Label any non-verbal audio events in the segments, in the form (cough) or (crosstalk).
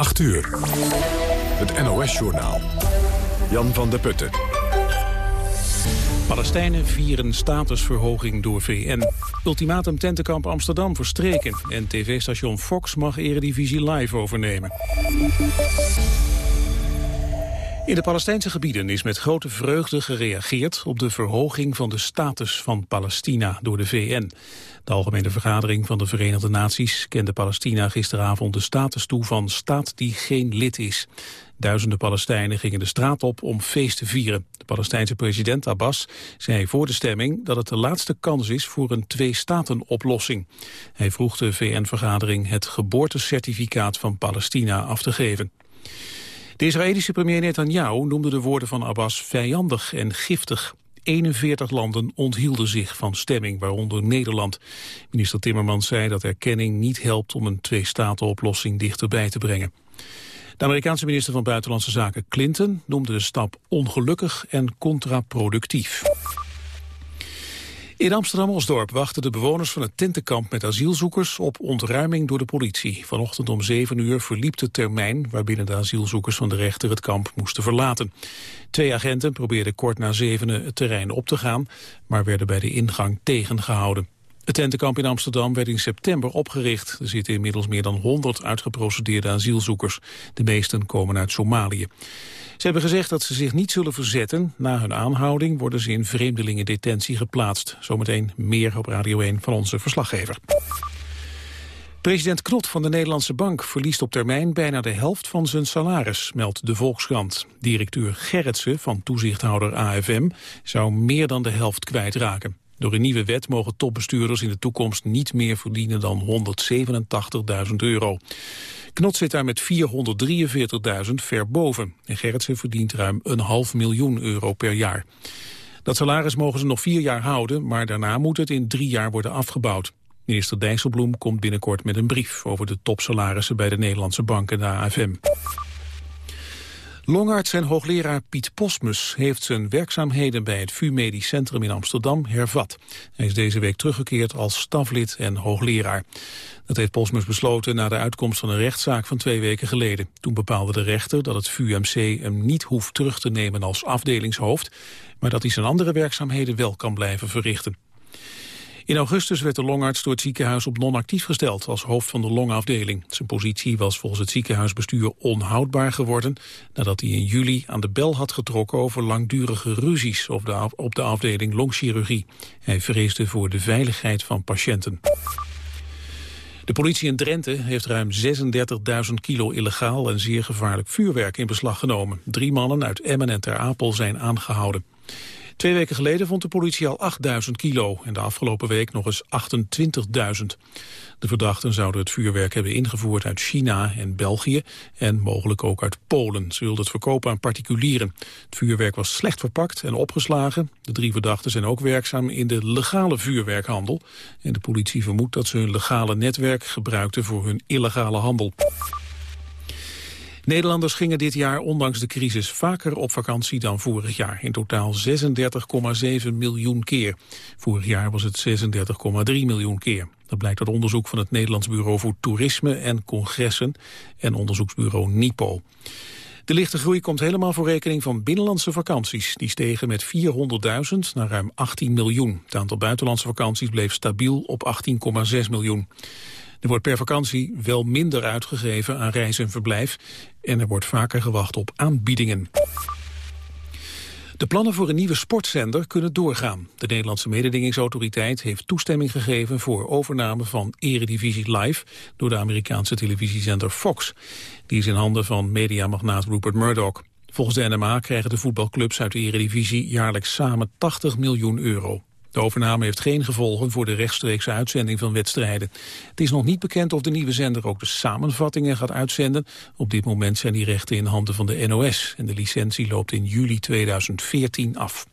8 uur. Het NOS-journaal. Jan van der Putten. Palestijnen vieren statusverhoging door VN. Ultimatum tentenkamp Amsterdam verstreken. En tv-station Fox mag Eredivisie Live overnemen. In de Palestijnse gebieden is met grote vreugde gereageerd op de verhoging van de status van Palestina door de VN. De Algemene Vergadering van de Verenigde Naties kende Palestina gisteravond de status toe van staat die geen lid is. Duizenden Palestijnen gingen de straat op om feest te vieren. De Palestijnse president Abbas zei voor de stemming dat het de laatste kans is voor een twee-staten-oplossing. Hij vroeg de VN-vergadering het geboortecertificaat van Palestina af te geven. De Israëlische premier Netanyahu noemde de woorden van Abbas vijandig en giftig. 41 landen onthielden zich van stemming, waaronder Nederland. Minister Timmermans zei dat erkenning niet helpt om een twee-staten-oplossing dichterbij te brengen. De Amerikaanse minister van Buitenlandse Zaken Clinton noemde de stap ongelukkig en contraproductief. In Amsterdam-Osdorp wachten de bewoners van het tentenkamp met asielzoekers op ontruiming door de politie. Vanochtend om 7 uur verliep de termijn waarbinnen de asielzoekers van de rechter het kamp moesten verlaten. Twee agenten probeerden kort na zevenen het terrein op te gaan, maar werden bij de ingang tegengehouden. Het tentenkamp in Amsterdam werd in september opgericht. Er zitten inmiddels meer dan 100 uitgeprocedeerde asielzoekers. De meesten komen uit Somalië. Ze hebben gezegd dat ze zich niet zullen verzetten. Na hun aanhouding worden ze in vreemdelingendetentie geplaatst. Zometeen meer op Radio 1 van onze verslaggever. President Knot van de Nederlandse Bank verliest op termijn bijna de helft van zijn salaris, meldt de Volkskrant. Directeur Gerritsen van toezichthouder AFM zou meer dan de helft kwijtraken. Door een nieuwe wet mogen topbestuurders in de toekomst niet meer verdienen dan 187.000 euro. Knot zit daar met 443.000 ver boven. En Gerritsen verdient ruim een half miljoen euro per jaar. Dat salaris mogen ze nog vier jaar houden, maar daarna moet het in drie jaar worden afgebouwd. Minister Dijsselbloem komt binnenkort met een brief over de topsalarissen bij de Nederlandse bank en de AFM. Longarts en hoogleraar Piet Posmus heeft zijn werkzaamheden bij het VU Medisch Centrum in Amsterdam hervat. Hij is deze week teruggekeerd als staflid en hoogleraar. Dat heeft Posmus besloten na de uitkomst van een rechtszaak van twee weken geleden. Toen bepaalde de rechter dat het VUMC hem niet hoeft terug te nemen als afdelingshoofd, maar dat hij zijn andere werkzaamheden wel kan blijven verrichten. In augustus werd de longarts door het ziekenhuis op non-actief gesteld als hoofd van de longafdeling. Zijn positie was volgens het ziekenhuisbestuur onhoudbaar geworden nadat hij in juli aan de bel had getrokken over langdurige ruzies op de, op de afdeling longchirurgie. Hij vreesde voor de veiligheid van patiënten. De politie in Drenthe heeft ruim 36.000 kilo illegaal en zeer gevaarlijk vuurwerk in beslag genomen. Drie mannen uit Emmen en Ter Apel zijn aangehouden. Twee weken geleden vond de politie al 8000 kilo en de afgelopen week nog eens 28.000. De verdachten zouden het vuurwerk hebben ingevoerd uit China en België en mogelijk ook uit Polen. Ze wilden het verkopen aan particulieren. Het vuurwerk was slecht verpakt en opgeslagen. De drie verdachten zijn ook werkzaam in de legale vuurwerkhandel. En de politie vermoedt dat ze hun legale netwerk gebruikten voor hun illegale handel. Nederlanders gingen dit jaar ondanks de crisis vaker op vakantie dan vorig jaar. In totaal 36,7 miljoen keer. Vorig jaar was het 36,3 miljoen keer. Dat blijkt uit onderzoek van het Nederlands Bureau voor Toerisme en Congressen en onderzoeksbureau NIPO. De lichte groei komt helemaal voor rekening van binnenlandse vakanties. Die stegen met 400.000 naar ruim 18 miljoen. Het aantal buitenlandse vakanties bleef stabiel op 18,6 miljoen. Er wordt per vakantie wel minder uitgegeven aan reis en verblijf en er wordt vaker gewacht op aanbiedingen. De plannen voor een nieuwe sportzender kunnen doorgaan. De Nederlandse mededingingsautoriteit heeft toestemming gegeven voor overname van Eredivisie Live door de Amerikaanse televisiezender Fox. Die is in handen van mediamagnaat Rupert Murdoch. Volgens de NMA krijgen de voetbalclubs uit de Eredivisie jaarlijks samen 80 miljoen euro. De overname heeft geen gevolgen voor de rechtstreekse uitzending van wedstrijden. Het is nog niet bekend of de nieuwe zender ook de samenvattingen gaat uitzenden. Op dit moment zijn die rechten in handen van de NOS en de licentie loopt in juli 2014 af.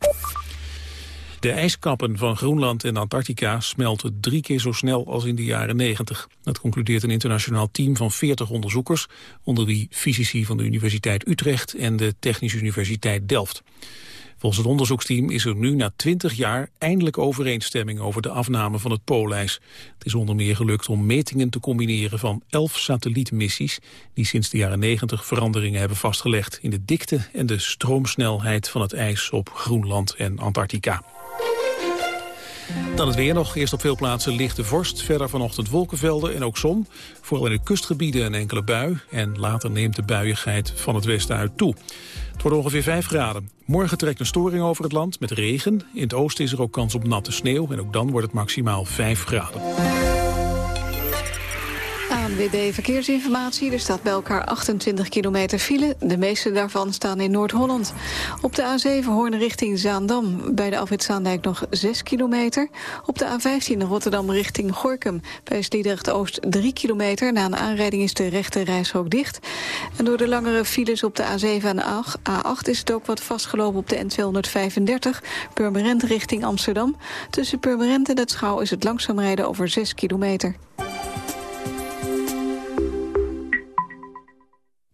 De ijskappen van Groenland en Antarctica smelten drie keer zo snel als in de jaren 90. Dat concludeert een internationaal team van 40 onderzoekers, onder wie fysici van de Universiteit Utrecht en de Technische Universiteit Delft. Volgens het onderzoeksteam is er nu na 20 jaar eindelijk overeenstemming over de afname van het poolijs. Het is onder meer gelukt om metingen te combineren van 11 satellietmissies die sinds de jaren 90 veranderingen hebben vastgelegd in de dikte en de stroomsnelheid van het ijs op Groenland en Antarctica. Dan het weer nog. Eerst op veel plaatsen lichte vorst. Verder vanochtend wolkenvelden en ook zon. Vooral in de kustgebieden een enkele bui. En later neemt de buiigheid van het westen uit toe. Het wordt ongeveer 5 graden. Morgen trekt een storing over het land met regen. In het oosten is er ook kans op natte sneeuw. En ook dan wordt het maximaal 5 graden. ANWB Verkeersinformatie. Er staat bij elkaar 28 kilometer file. De meeste daarvan staan in Noord-Holland. Op de A7 Hoorn richting Zaandam. Bij de afrit Zaandijk nog 6 kilometer. Op de A15 Rotterdam richting Gorkum. Bij Sliedrecht Oost 3 kilometer. Na een aanrijding is de rechte reishok dicht. En door de langere files op de A7 en A8 is het ook wat vastgelopen op de N235. Purmerend richting Amsterdam. Tussen Purmerend en het Schouw is het langzaam rijden over 6 kilometer.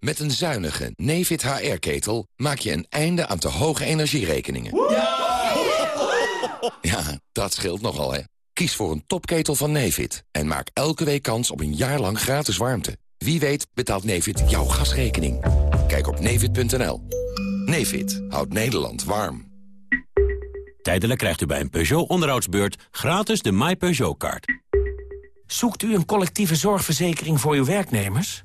Met een zuinige Nefit HR-ketel maak je een einde aan te hoge energierekeningen. Ja, dat scheelt nogal, hè. Kies voor een topketel van Nefit en maak elke week kans op een jaar lang gratis warmte. Wie weet betaalt Nefit jouw gasrekening. Kijk op nefit.nl. Nefit houdt Nederland warm. Tijdelijk krijgt u bij een Peugeot onderhoudsbeurt gratis de My Peugeot-kaart. Zoekt u een collectieve zorgverzekering voor uw werknemers?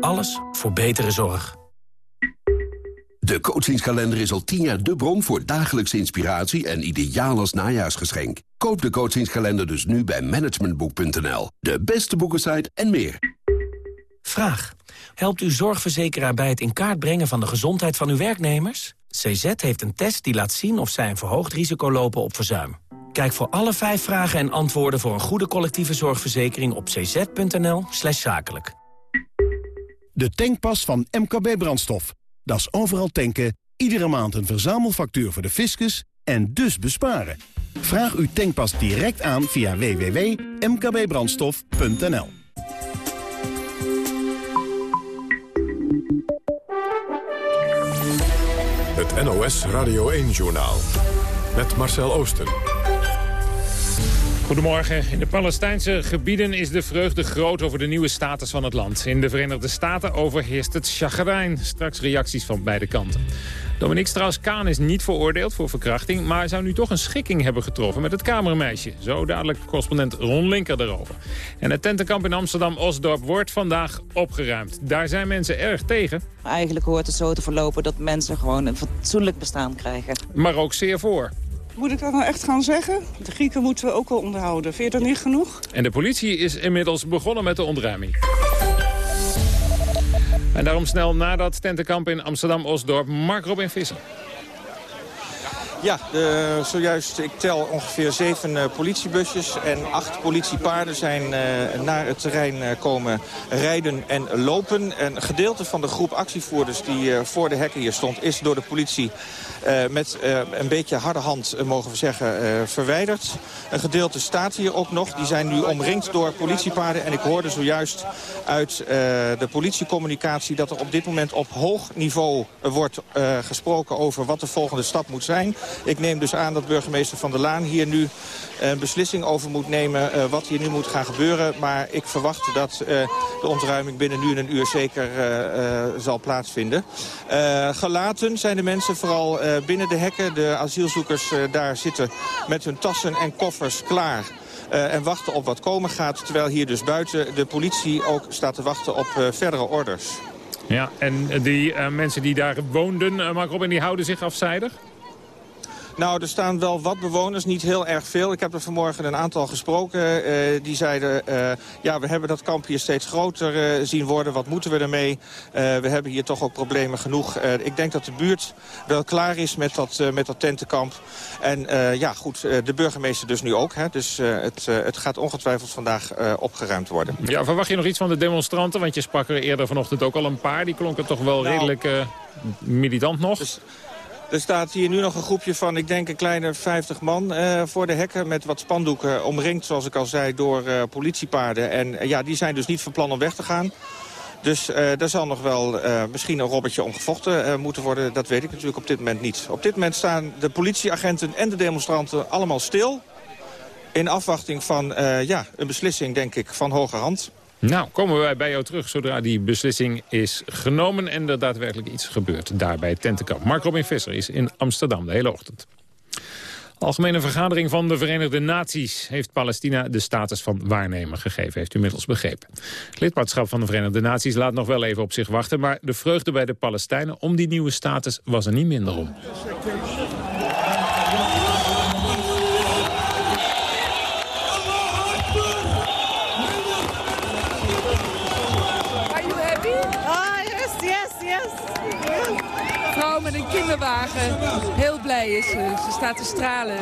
Alles voor betere zorg. De coachingskalender is al tien jaar de bron voor dagelijkse inspiratie en ideaal als najaarsgeschenk. Koop de coachingskalender dus nu bij managementboek.nl. De beste boekensite en meer. Vraag. Helpt uw zorgverzekeraar bij het in kaart brengen van de gezondheid van uw werknemers? CZ heeft een test die laat zien of zij een verhoogd risico lopen op verzuim. Kijk voor alle vijf vragen en antwoorden voor een goede collectieve zorgverzekering op cz.nl zakelijk. De tankpas van MKB Brandstof. Dat is overal tanken, iedere maand een verzamelfactuur voor de fiscus en dus besparen. Vraag uw tankpas direct aan via www.mkbbrandstof.nl Het NOS Radio 1-journaal met Marcel Oosten. Goedemorgen. In de Palestijnse gebieden is de vreugde groot over de nieuwe status van het land. In de Verenigde Staten overheerst het chagrijn. Straks reacties van beide kanten. Dominique Strauss-Kaan is niet veroordeeld voor verkrachting... maar zou nu toch een schikking hebben getroffen met het kamermeisje. Zo dadelijk correspondent Ron Linker daarover. En het tentenkamp in Amsterdam-Osdorp wordt vandaag opgeruimd. Daar zijn mensen erg tegen. Eigenlijk hoort het zo te verlopen dat mensen gewoon een fatsoenlijk bestaan krijgen. Maar ook zeer voor. Moet ik dat nou echt gaan zeggen? De Grieken moeten we ook wel onderhouden. Vind je dat niet genoeg? En de politie is inmiddels begonnen met de ontruiming. En daarom snel na dat tentenkamp in Amsterdam-Osdorp, Mark Robin Visser. Ja, uh, zojuist, ik tel ongeveer zeven uh, politiebusjes en acht politiepaarden zijn uh, naar het terrein komen rijden en lopen. Een gedeelte van de groep actievoerders die voor de hekken hier stond is door de politie met een beetje harde hand, mogen we zeggen, verwijderd. Een gedeelte staat hier ook nog. Die zijn nu omringd door politiepaarden en ik hoorde zojuist uit de politiecommunicatie dat er op dit moment op hoog niveau wordt gesproken over wat de volgende stap moet zijn. Ik neem dus aan dat burgemeester Van der Laan hier nu een beslissing over moet nemen wat hier nu moet gaan gebeuren. Maar ik verwacht dat de ontruiming binnen nu en een uur zeker zal plaatsvinden. gelaten zijn de mensen vooral binnen de hekken. De asielzoekers daar zitten met hun tassen en koffers klaar. Uh, en wachten op wat komen gaat. Terwijl hier dus buiten de politie ook staat te wachten op verdere orders. Ja, en die mensen die daar woonden, Mark Robin, die houden zich afzijdig? Nou, er staan wel wat bewoners, niet heel erg veel. Ik heb er vanmorgen een aantal gesproken. Uh, die zeiden, uh, ja, we hebben dat kamp hier steeds groter uh, zien worden. Wat moeten we ermee? we hebben hier toch ook problemen genoeg. ik denk dat de buurt wel klaar is met dat, met dat tentenkamp. En ja, goed, de burgemeester dus nu ook. Hè? Dus het, het gaat ongetwijfeld vandaag opgeruimd worden. Ja, verwacht je nog iets van de demonstranten? Want je sprak er eerder vanochtend ook al een paar. Die klonken toch wel nou, redelijk militant nog. Dus, er staat hier nu nog een groepje van, ik denk, een kleine 50 man uh, voor de hekken... met wat spandoeken omringd, zoals ik al zei, door uh, politiepaarden. En uh, ja, die zijn dus niet van plan om weg te gaan. Dus daar zal nog wel misschien een robbertje om gevochten moeten worden. Dat weet ik natuurlijk op dit moment niet. Op dit moment staan de politieagenten en de demonstranten allemaal stil... in afwachting van ja, een beslissing, denk ik, van hoge hand. Nou, komen wij bij jou terug zodra die beslissing is genomen... en er daadwerkelijk iets gebeurt daar bij tentenkamp. Mark Robin Visser is in Amsterdam de hele ochtend. Algemene vergadering van de Verenigde Naties heeft Palestina de status van waarnemer gegeven, heeft u inmiddels begrepen. Het lidmaatschap van de Verenigde Naties laat nog wel even op zich wachten, maar de vreugde bij de Palestijnen om die nieuwe status was er niet minder om. Met een kinderwagen heel blij is. Ze staat te stralen.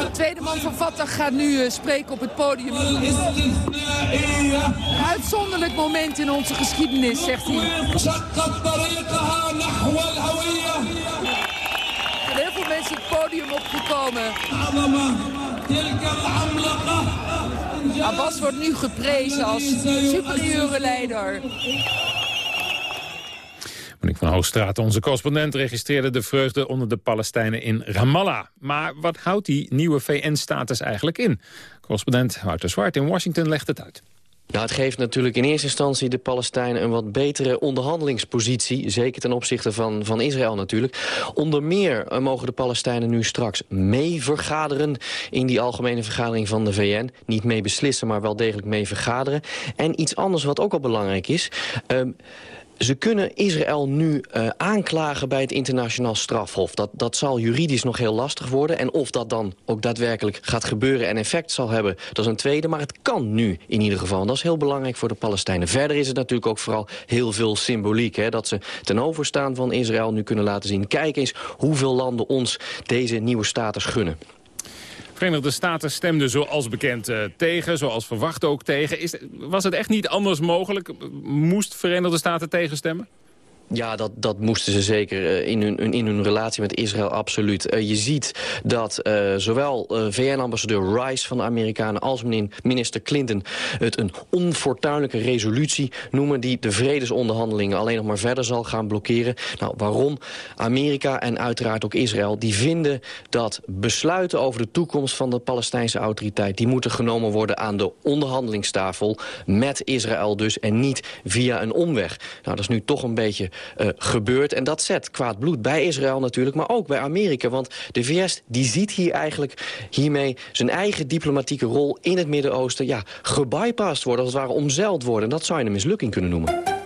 De tweede man van Fatah gaat nu uh, spreken op het podium. Een uitzonderlijk moment in onze geschiedenis, zegt hij. Er zijn heel veel mensen het podium opgekomen. Abbas wordt nu geprezen als superieure leider. Hoogstraat, onze correspondent, registreerde de vreugde onder de Palestijnen in Ramallah. Maar wat houdt die nieuwe VN-status eigenlijk in? Correspondent Wouter Zwart in Washington legt het uit. Nou, het geeft natuurlijk in eerste instantie de Palestijnen een wat betere onderhandelingspositie. Zeker ten opzichte van, van Israël natuurlijk. Onder meer eh, mogen de Palestijnen nu straks mee vergaderen in die algemene vergadering van de VN. Niet mee beslissen, maar wel degelijk mee vergaderen. En iets anders wat ook al belangrijk is... Um, ze kunnen Israël nu uh, aanklagen bij het internationaal strafhof. Dat, dat zal juridisch nog heel lastig worden. En of dat dan ook daadwerkelijk gaat gebeuren en effect zal hebben... dat is een tweede, maar het kan nu in ieder geval. En dat is heel belangrijk voor de Palestijnen. Verder is het natuurlijk ook vooral heel veel symboliek. Hè, dat ze ten overstaan van Israël nu kunnen laten zien... kijk eens hoeveel landen ons deze nieuwe status gunnen. Verenigde Staten stemden zoals bekend uh, tegen, zoals verwacht ook tegen. Is, was het echt niet anders mogelijk? Moest Verenigde Staten tegenstemmen? Ja, dat, dat moesten ze zeker uh, in, hun, in hun relatie met Israël absoluut. Uh, je ziet dat uh, zowel VN-ambassadeur Rice van de Amerikanen... als minister Clinton het een onfortuinlijke resolutie noemen... die de vredesonderhandelingen alleen nog maar verder zal gaan blokkeren. Nou, waarom? Amerika en uiteraard ook Israël... die vinden dat besluiten over de toekomst van de Palestijnse autoriteit... die moeten genomen worden aan de onderhandelingstafel met Israël dus... en niet via een omweg. Nou, dat is nu toch een beetje uh, gebeurt. En dat zet kwaad bloed bij Israël natuurlijk, maar ook bij Amerika. Want de VS die ziet hier eigenlijk hiermee zijn eigen diplomatieke rol in het Midden-Oosten... ja, gebypast worden, als het ware omzeild worden. En dat zou je een mislukking kunnen noemen.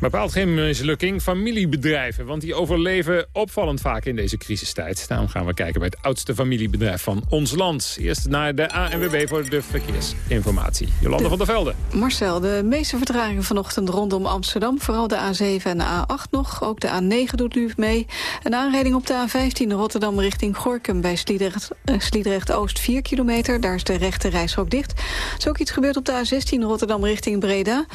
Bepaalt geen mislukking. Familiebedrijven, want die overleven opvallend vaak in deze crisistijd. Daarom gaan we kijken bij het oudste familiebedrijf van ons land. Eerst naar de ANWB voor de verkeersinformatie. Jolande van der Velde. Marcel, de meeste vertragingen vanochtend rondom Amsterdam. Vooral de A7 en de A8 nog. Ook de A9 doet nu mee. Een aanrijding op de A15 Rotterdam richting Gorkum... bij Sliedrecht-Oost eh, 4 kilometer. Daar is de rechte reishok dicht. Er is ook iets gebeurd op de A16 Rotterdam richting Breda.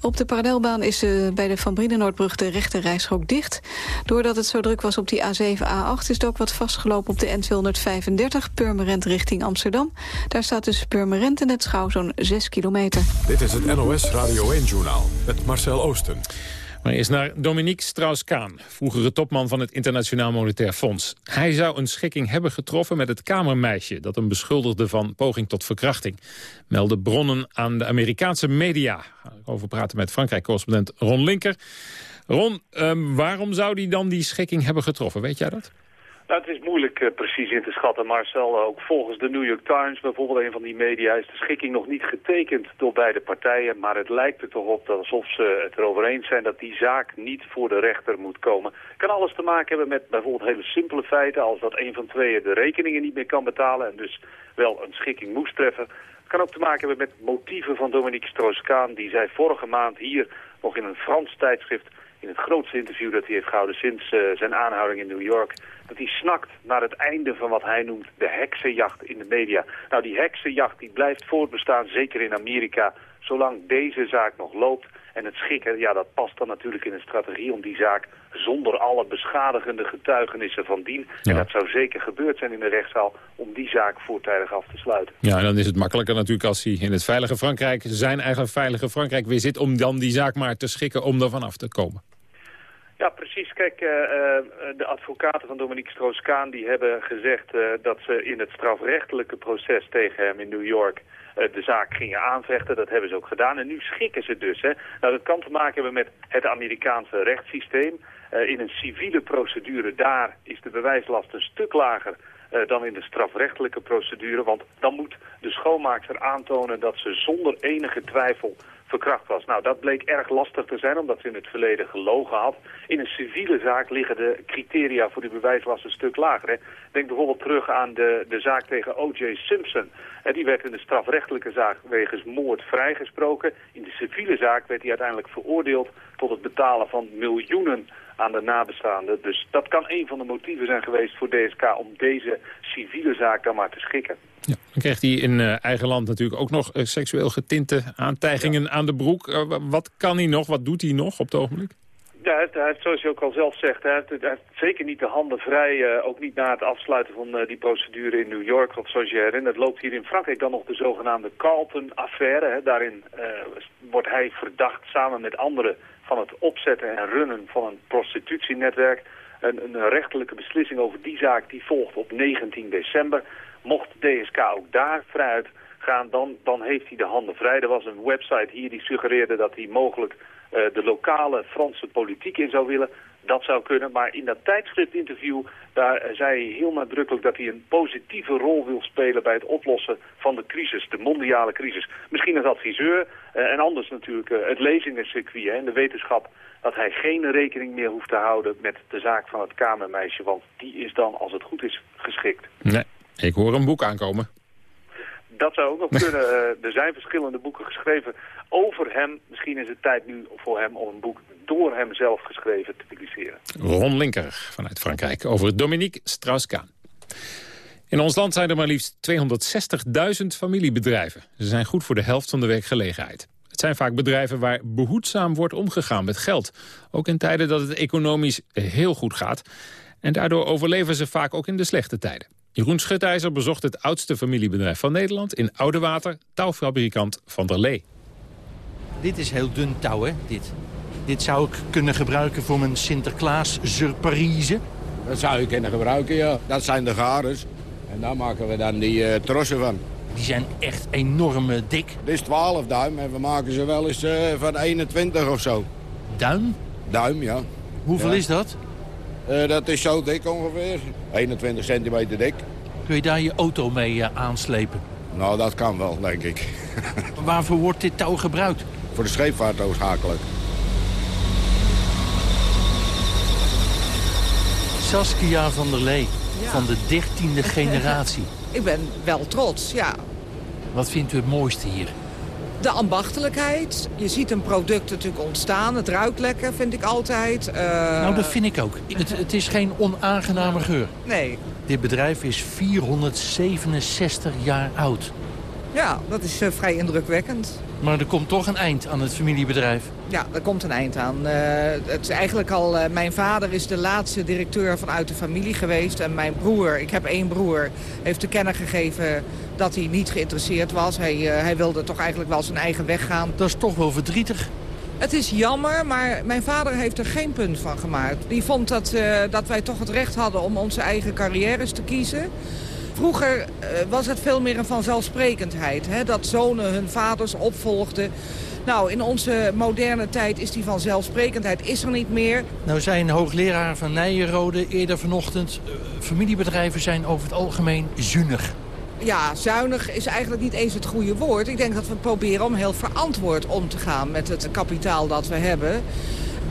Op de parallelbaan is uh, bij Van Brienenoordbrug de rechte reishok dicht. Doordat het zo druk was op die A7, A8 is het ook wat vastgelopen op de N235 Purmerend richting Amsterdam. Daar staat tussen Purmerend en het Schouw zo'n 6 kilometer. Dit is het NOS Radio 1-journaal met Marcel Oosten. Maar eerst naar Dominique Strauss-Kaan, vroegere topman van het Internationaal Monetair Fonds. Hij zou een schikking hebben getroffen met het kamermeisje... dat hem beschuldigde van poging tot verkrachting. Melden bronnen aan de Amerikaanse media. Over praten met Frankrijk-correspondent Ron Linker. Ron, ehm, waarom zou hij dan die schikking hebben getroffen? Weet jij dat? Nou, het is moeilijk uh, precies in te schatten, Marcel. Ook volgens de New York Times, bijvoorbeeld een van die media, is de schikking nog niet getekend door beide partijen. Maar het lijkt er toch op dat alsof ze het erover eens zijn dat die zaak niet voor de rechter moet komen. Kan alles te maken hebben met bijvoorbeeld hele simpele feiten, als dat een van tweeën de rekeningen niet meer kan betalen en dus wel een schikking moest treffen. Het kan ook te maken hebben met motieven van Dominique Strauss-Kaan, die zei vorige maand hier nog in een Frans tijdschrift in het grootste interview dat hij heeft gehouden sinds uh, zijn aanhouding in New York, dat hij snakt naar het einde van wat hij noemt de heksenjacht in de media. Nou, die heksenjacht die blijft voortbestaan, zeker in Amerika, zolang deze zaak nog loopt. En het schikken, ja, dat past dan natuurlijk in een strategie om die zaak zonder alle beschadigende getuigenissen van dien. En dat zou zeker gebeurd zijn in de rechtszaal om die zaak voortijdig af te sluiten. Ja, en dan is het makkelijker natuurlijk als hij in het veilige Frankrijk, zijn eigen veilige Frankrijk weer zit, om dan die zaak maar te schikken om er vanaf te komen. Ja, precies. Kijk, uh, de advocaten van Dominique Strauss-Kaan die hebben gezegd uh, dat ze in het strafrechtelijke proces tegen hem in New York de zaak gingen aanvechten. Dat hebben ze ook gedaan. En nu schikken ze dus. Hè. Nou, dat kan te maken hebben met het Amerikaanse rechtssysteem. in een civiele procedure daar is de bewijslast een stuk lager dan in de strafrechtelijke procedure. Want dan moet de schoonmaakster aantonen dat ze zonder enige twijfel verkracht was. Nou, dat bleek erg lastig te zijn, omdat ze in het verleden gelogen had. In een civiele zaak liggen de criteria voor die bewijslast een stuk lager. Hè. Denk bijvoorbeeld terug aan de, de zaak tegen O.J. Simpson. En die werd in de strafrechtelijke zaak wegens moord vrijgesproken. In de civiele zaak werd hij uiteindelijk veroordeeld tot het betalen van miljoenen aan de nabestaanden. Dus dat kan een van de motieven zijn geweest voor DSK om deze civiele zaak dan maar te schikken. Ja, dan krijgt hij in uh, eigen land natuurlijk ook nog uh, seksueel getinte aantijgingen aan de broek. Uh, wat kan hij nog, wat doet hij nog op het ogenblik? Ja, hij heeft, zoals je ook al zelf zegt, hij heeft, hij zeker niet de handen vrij, ook niet na het afsluiten van die procedure in New York. Want zoals je herinnert loopt hier in Frankrijk dan nog de zogenaamde Carlton-affaire. Daarin wordt hij verdacht samen met anderen van het opzetten en runnen van een prostitutienetwerk. Een, een rechtelijke beslissing over die zaak die volgt op 19 december. Mocht DSK ook daar vrijuit gaan, dan, dan heeft hij de handen vrij. Er was een website hier die suggereerde dat hij mogelijk de lokale Franse politiek in zou willen. Dat zou kunnen, maar in dat tijdschriftinterview daar zei hij heel nadrukkelijk dat hij een positieve rol wil spelen bij het oplossen van de crisis, de mondiale crisis. Misschien als adviseur uh, en anders natuurlijk het lezingencircuit en de wetenschap dat hij geen rekening meer hoeft te houden met de zaak van het kamermeisje, want die is dan, als het goed is, geschikt. Nee, ik hoor een boek aankomen. Dat zou ook nog (laughs) kunnen. Uh, er zijn verschillende boeken geschreven over hem. Misschien is het tijd nu voor hem om een boek door hem zelf geschreven te publiceren. Ron Linker vanuit Frankrijk over Dominique Strauss-Kaan. In ons land zijn er maar liefst 260.000 familiebedrijven. Ze zijn goed voor de helft van de werkgelegenheid. Het zijn vaak bedrijven waar behoedzaam wordt omgegaan met geld. Ook in tijden dat het economisch heel goed gaat. En daardoor overleven ze vaak ook in de slechte tijden. Jeroen Schutijzer bezocht het oudste familiebedrijf van Nederland... in Oudewater, touwfabrikant Van der Lee. Dit is heel dun touw, hè? Dit. Dit zou ik kunnen gebruiken voor mijn Sinterklaas surprise. Dat zou je kunnen gebruiken, ja. Dat zijn de garens. En daar maken we dan die uh, trossen van. Die zijn echt enorm uh, dik. Dit is 12 duim en we maken ze wel eens uh, van 21 of zo. Duim? Duim, ja. Hoeveel ja. is dat? Dat is zo dik ongeveer. 21 centimeter dik. Kun je daar je auto mee aanslepen? Nou, dat kan wel, denk ik. (laughs) Waarvoor wordt dit touw gebruikt? Voor de scheepvaart oorzakelijk. Saskia van der Lee, ja. van de dertiende (laughs) generatie. Ik ben wel trots, ja. Wat vindt u het mooiste hier? De ambachtelijkheid. Je ziet een product natuurlijk ontstaan. Het ruikt lekker, vind ik altijd. Uh... Nou, dat vind ik ook. Het, het, is geen onaangename geur. Nee. Dit bedrijf is 467 jaar oud. Ja, dat is uh, vrij indrukwekkend. Maar er komt toch een eind aan het familiebedrijf. Ja, er komt een eind aan. Uh, het is eigenlijk al, uh, mijn vader is de laatste directeur vanuit de familie geweest. En mijn broer, ik heb één broer, heeft te kennen gegeven dat hij niet geïnteresseerd was. Hij, uh, hij wilde toch eigenlijk wel zijn eigen weg gaan. Dat is toch wel verdrietig. Het is jammer, maar mijn vader heeft er geen punt van gemaakt. Die vond dat, uh, dat wij toch het recht hadden om onze eigen carrières te kiezen. Vroeger uh, was het veel meer een vanzelfsprekendheid. Hè? Dat zonen hun vaders opvolgden. Nou, in onze moderne tijd is die vanzelfsprekendheid is er niet meer. Nou zijn hoogleraar van Nijenrode eerder vanochtend... Uh, familiebedrijven zijn over het algemeen zuinig ja, zuinig is eigenlijk niet eens het goede woord. Ik denk dat we proberen om heel verantwoord om te gaan met het kapitaal dat we hebben.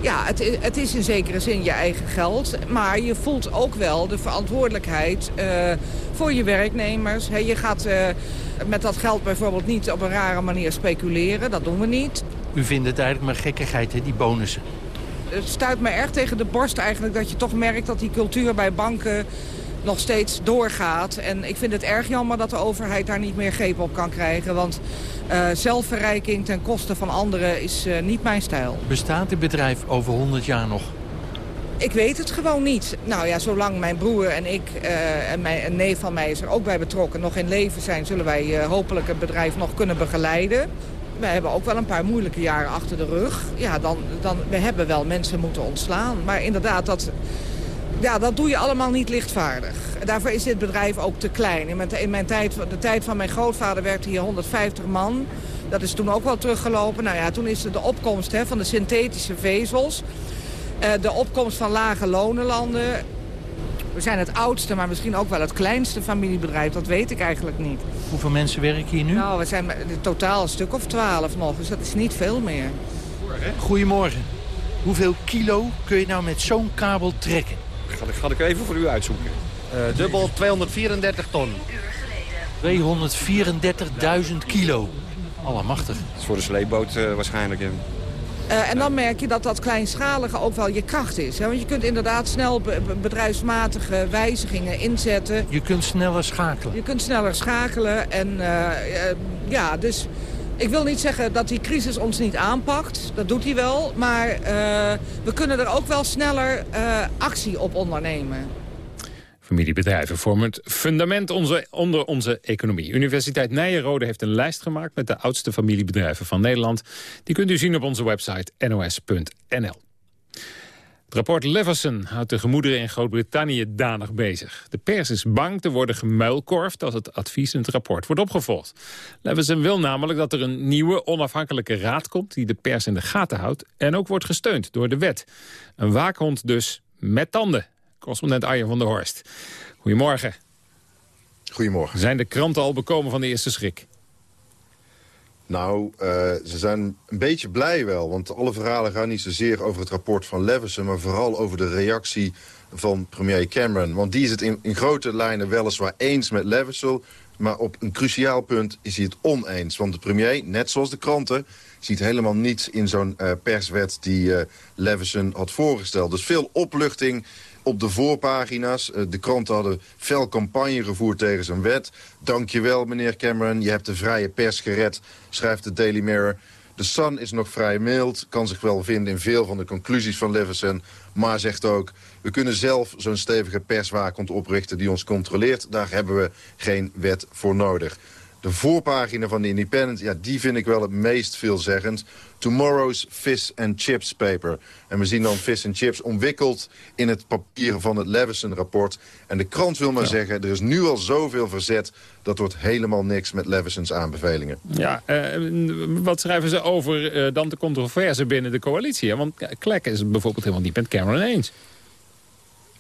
Ja, het, het is in zekere zin je eigen geld. Maar je voelt ook wel de verantwoordelijkheid uh, voor je werknemers. He, je gaat uh, met dat geld bijvoorbeeld niet op een rare manier speculeren. Dat doen we niet. U vindt het eigenlijk maar gekkigheid, hè, die bonussen? Het stuit me erg tegen de borst eigenlijk dat je toch merkt dat die cultuur bij banken nog steeds doorgaat. En ik vind het erg jammer dat de overheid daar niet meer greep op kan krijgen. Want uh, zelfverrijking ten koste van anderen is uh, niet mijn stijl. Bestaat het bedrijf over 100 jaar nog? Ik weet het gewoon niet. Nou ja, zolang mijn broer en ik uh, en mijn, een neef van mij is er ook bij betrokken... nog in leven zijn, zullen wij hopelijk het bedrijf nog kunnen begeleiden. We hebben ook wel een paar moeilijke jaren achter de rug. Ja, dan, dan, we hebben wel mensen moeten ontslaan. Maar inderdaad, dat, ja, dat doe je allemaal niet lichtvaardig. Daarvoor is dit bedrijf ook te klein. In mijn, in mijn tijd, de tijd van mijn grootvader werkte hier 150 man. Dat is toen ook wel teruggelopen. Nou ja, toen is er de opkomst hè, van de synthetische vezels. Uh, de opkomst van lage lonenlanden. We zijn het oudste, maar misschien ook wel het kleinste familiebedrijf. Dat weet ik eigenlijk niet. Hoeveel mensen werken hier nu? Nou, we zijn totaal een stuk of twaalf nog. Dus dat is niet veel meer. Goedemorgen. Hoeveel kilo kun je nou met zo'n kabel trekken? Ga, ga ik even voor u uitzoeken. Uh, dubbel 234 ton. 234.000 kilo. Allemachtig. Dat is voor de sleepboot uh, waarschijnlijk. Ja. Uh, en dan merk je dat dat kleinschalige ook wel je kracht is. Hè? Want je kunt inderdaad snel be bedrijfsmatige wijzigingen inzetten. Je kunt sneller schakelen. Je kunt sneller schakelen. En uh, ja, dus ik wil niet zeggen dat die crisis ons niet aanpakt. Dat doet hij wel. Maar uh, we kunnen er ook wel sneller uh, actie op ondernemen. Familiebedrijven vormen het fundament onze, onder onze economie. Universiteit Nijenrode heeft een lijst gemaakt met de oudste familiebedrijven van Nederland. Die kunt u zien op onze website nos.nl. Het rapport Leveson houdt de gemoederen in Groot-Brittannië danig bezig. De pers is bang te worden gemuilkorfd als het advies in het rapport wordt opgevolgd. Leveson wil namelijk dat er een nieuwe onafhankelijke raad komt... die de pers in de gaten houdt en ook wordt gesteund door de wet. Een waakhond dus met tanden. Correspondent Arjen van der Horst. Goedemorgen. Goedemorgen. Zijn de kranten al bekomen van de eerste schrik? Nou, uh, ze zijn een beetje blij wel. Want alle verhalen gaan niet zozeer over het rapport van Leveson... maar vooral over de reactie van premier Cameron. Want die is het in, grote lijnen weliswaar eens met Leveson... maar op een cruciaal punt is hij het oneens. Want de premier, net zoals de kranten... ziet helemaal niets in zo'n uh, perswet die uh, Leveson had voorgesteld. Dus veel opluchting op de voorpagina's. Uh, de kranten hadden fel campagne gevoerd tegen zijn wet. Dankjewel, meneer Cameron. Je hebt de vrije pers gered, schrijft de Daily Mirror. De Sun is nog vrij mild, kan zich wel vinden in veel van de conclusies van Leveson... maar zegt ook, we kunnen zelf zo'n stevige perswaakhond oprichten die ons controleert. Daar hebben we geen wet voor nodig. De voorpagina van de Independent, ja, die vind ik wel het meest veelzeggend. Tomorrow's Fish and Chips paper. En we zien dan Fish and Chips omwikkeld in het papier van het Leveson-rapport. En de krant wil maar ja. zeggen, er is nu al zoveel verzet... dat wordt helemaal niks met Levesons aanbevelingen. Ja, uh, wat schrijven ze over uh, dan de controverse binnen de coalitie? Hè? Want Klek is bijvoorbeeld helemaal niet met Cameron eens.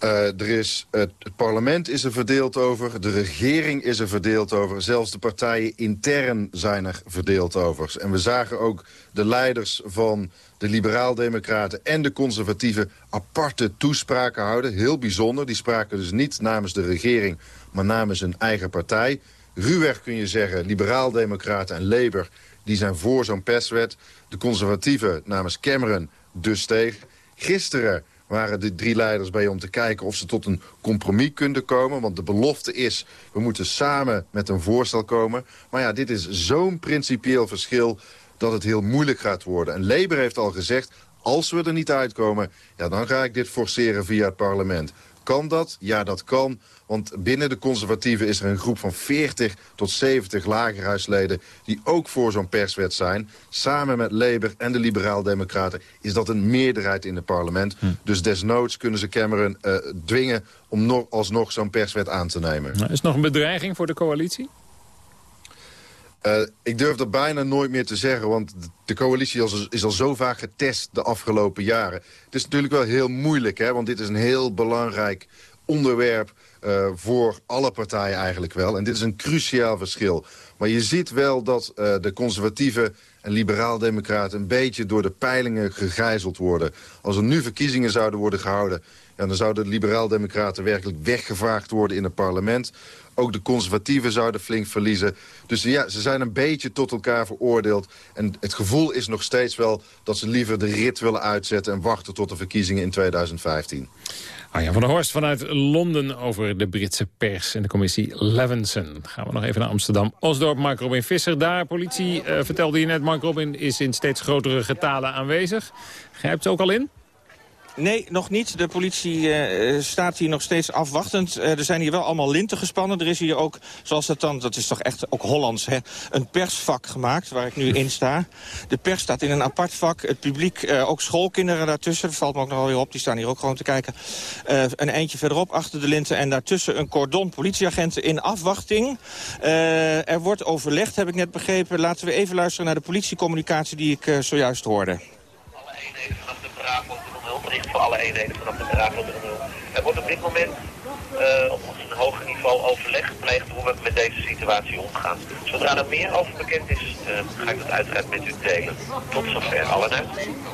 Uh, er is, het parlement is er verdeeld over, de regering is er verdeeld over... zelfs de partijen intern zijn er verdeeld over. En we zagen ook de leiders van de liberaal-democraten en de conservatieven... aparte toespraken houden, heel bijzonder. Die spraken dus niet namens de regering, maar namens hun eigen partij. Ruwweg kun je zeggen, liberaal-democraten en Labour... die zijn voor zo'n perswet. De conservatieven namens Cameron dus tegen. Gisteren waren de drie leiders bij om te kijken of ze tot een compromis kunnen komen. Want de belofte is, we moeten samen met een voorstel komen. Maar ja, dit is zo'n principieel verschil dat het heel moeilijk gaat worden. En Labour heeft al gezegd, als we er niet uitkomen... Ja, dan ga ik dit forceren via het parlement. Kan dat? Ja, dat kan. Want binnen de conservatieven is er een groep van 40 tot 70 lagerhuisleden... die ook voor zo'n perswet zijn. Samen met Labour en de liberaal-democraten is dat een meerderheid in het parlement. Hm. Dus desnoods kunnen ze Cameron uh, dwingen om nog, alsnog zo'n perswet aan te nemen. Nou, is het nog een bedreiging voor de coalitie? Uh, ik durf dat bijna nooit meer te zeggen, want de coalitie is al zo vaak getest de afgelopen jaren. Het is natuurlijk wel heel moeilijk, hè, want dit is een heel belangrijk onderwerp uh, voor alle partijen eigenlijk wel. En dit is een cruciaal verschil. Maar je ziet wel dat uh, de conservatieven en liberaal-democraten... een beetje door de peilingen gegijzeld worden. Als er nu verkiezingen zouden worden gehouden... Ja, dan zouden de liberaal-democraten werkelijk weggevaagd worden in het parlement. Ook de conservatieven zouden flink verliezen. Dus ja, ze zijn een beetje tot elkaar veroordeeld. En het gevoel is nog steeds wel dat ze liever de rit willen uitzetten... en wachten tot de verkiezingen in 2015. Arjan van der Horst vanuit Londen over de Britse pers en de commissie Levinson. Gaan we nog even naar Amsterdam. Osdorp, Mark Robin Visser. Daar, politie, uh, vertelde je net, Mark Robin is in steeds grotere getalen aanwezig. Grijpt ze ook al in? Nee, nog niet. De politie uh, staat hier nog steeds afwachtend. Uh, er zijn hier wel allemaal linten gespannen. Er is hier ook, zoals dat dan, dat is toch echt ook Hollands, hè, een persvak gemaakt waar ik nu in sta. De pers staat in een apart vak. Het publiek, ook schoolkinderen daartussen. Dat valt me ook nog wel weer op. Die staan hier ook gewoon te kijken. een eindje verderop achter de linten. En daartussen een cordon politieagenten in afwachting. er wordt overlegd, heb ik net begrepen. Laten we even luisteren naar de politiecommunicatie die ik zojuist hoorde. Alle eenheden vanaf de Bravo voor alle eenheden vanaf de Bravo 00. Er wordt op dit moment uh, hoger niveau overleg gepleegd hoe we met deze situatie omgaan. Zodra er meer over bekend is, uh, ga ik dat uiteraard met u delen. Tot zover, Allen.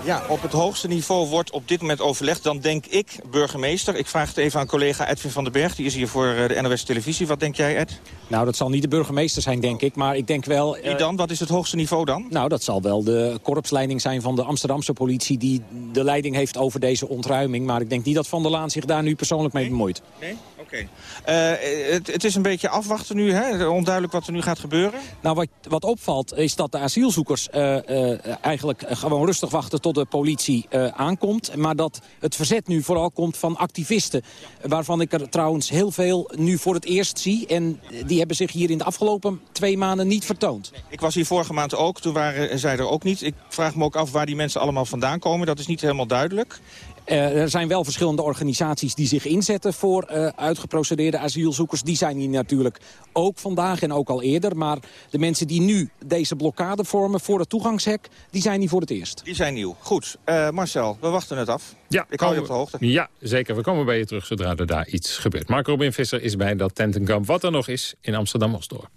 Ja, op het hoogste niveau wordt op dit moment overlegd. Dan denk ik, burgemeester, ik vraag het even aan collega Edwin van den Berg. Die is hier voor eh, de NOS Televisie. Wat denk jij, Ed? Nou, dat zal niet de burgemeester zijn, denk ik. Maar ik denk wel... Wie dan? Wat is het hoogste niveau dan? Nou, dat zal wel de korpsleiding zijn van de Amsterdamse politie... die de leiding heeft over deze ontruiming. Maar ik denk niet dat Van der Laan zich daar nu persoonlijk mee bemoeit. Nee? Oké. Okay. Uh, het, het, is een beetje afwachten nu, hè? onduidelijk wat er nu gaat gebeuren. Nou, wat, wat opvalt is dat de asielzoekers uh, uh, eigenlijk gewoon rustig wachten tot de politie aankomt. Maar dat het verzet nu vooral komt van activisten. Waarvan ik er trouwens heel veel nu voor het eerst zie. En die hebben zich hier in de afgelopen twee maanden niet vertoond. Ik was hier vorige maand ook, toen waren zij er ook niet. Ik vraag me ook af waar die mensen allemaal vandaan komen. Dat is niet helemaal duidelijk. Uh, er zijn wel verschillende organisaties die zich inzetten voor uh, uitgeprocedeerde asielzoekers. Die zijn hier natuurlijk ook vandaag en ook al eerder. Maar de mensen die nu deze blokkade vormen voor het toegangshek... die zijn hier voor het eerst. Die zijn nieuw. Goed. Uh, Marcel, we wachten het af. Ja, ik hou je op de hoogte. Ja, zeker. We komen bij je terug zodra er daar iets gebeurt. Mark Robin Visser is bij dat tentenkamp, wat er nog is, in Amsterdam-Osdorp.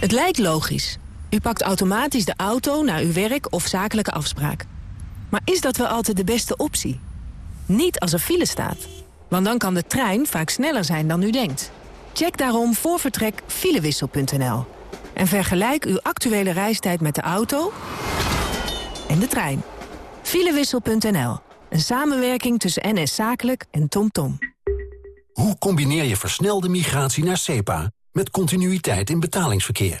Het lijkt logisch. U pakt automatisch de auto naar uw werk of zakelijke afspraak. Maar is dat wel altijd de beste optie? Niet als er file staat. Want dan kan de trein vaak sneller zijn dan u denkt. Check daarom voor vertrek filewissel.nl. En vergelijk uw actuele reistijd met de auto en de trein. Filewissel.nl. Een samenwerking tussen NS Zakelijk en TomTom. Tom. Hoe combineer je versnelde migratie naar SEPA... met continuïteit in betalingsverkeer?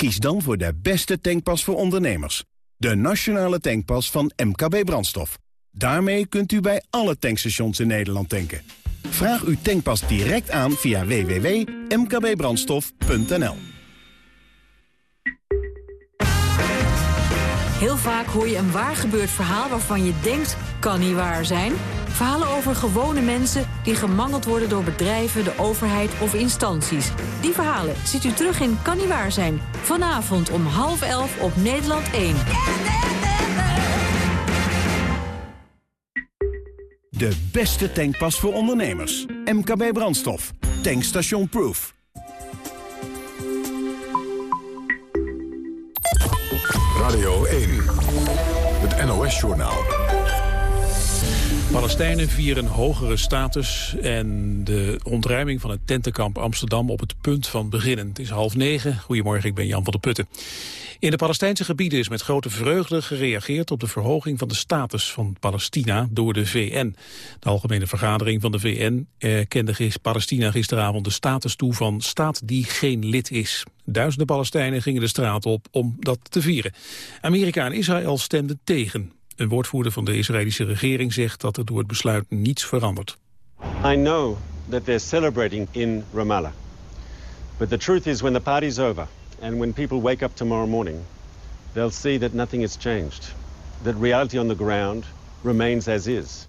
kies dan voor de beste tankpas voor ondernemers. De nationale tankpas van MKB Brandstof. Daarmee kunt u bij alle tankstations in Nederland tanken. Vraag uw tankpas direct aan via www.mkbbrandstof.nl Heel vaak hoor je een waar gebeurd verhaal waarvan je denkt, kan niet waar zijn... Verhalen over gewone mensen die gemangeld worden door bedrijven, de overheid of instanties. Die verhalen ziet u terug in Kan niet waar zijn. Vanavond om half elf op Nederland 1. De beste tankpas voor ondernemers. MKB Brandstof. Tankstation Proof. Radio 1. Het NOS-journaal. Palestijnen vieren hogere status en de ontruiming van het tentenkamp Amsterdam op het punt van beginnen. Het is half negen. Goedemorgen, ik ben Jan van der Putten. In de Palestijnse gebieden is met grote vreugde gereageerd op de verhoging van de status van Palestina door de VN. De Algemene Vergadering van de VN kende Palestina gisteravond de status toe van staat die geen lid is. Duizenden Palestijnen gingen de straat op om dat te vieren. Amerika en Israël stemden tegen. Een woordvoerder van de Israëlische regering zegt dat er door het besluit niets verandert. I know that they're celebrating in Ramallah. But the truth is when the party's over and when people wake up tomorrow morning, they'll see that nothing has changed. That reality on the ground remains as is.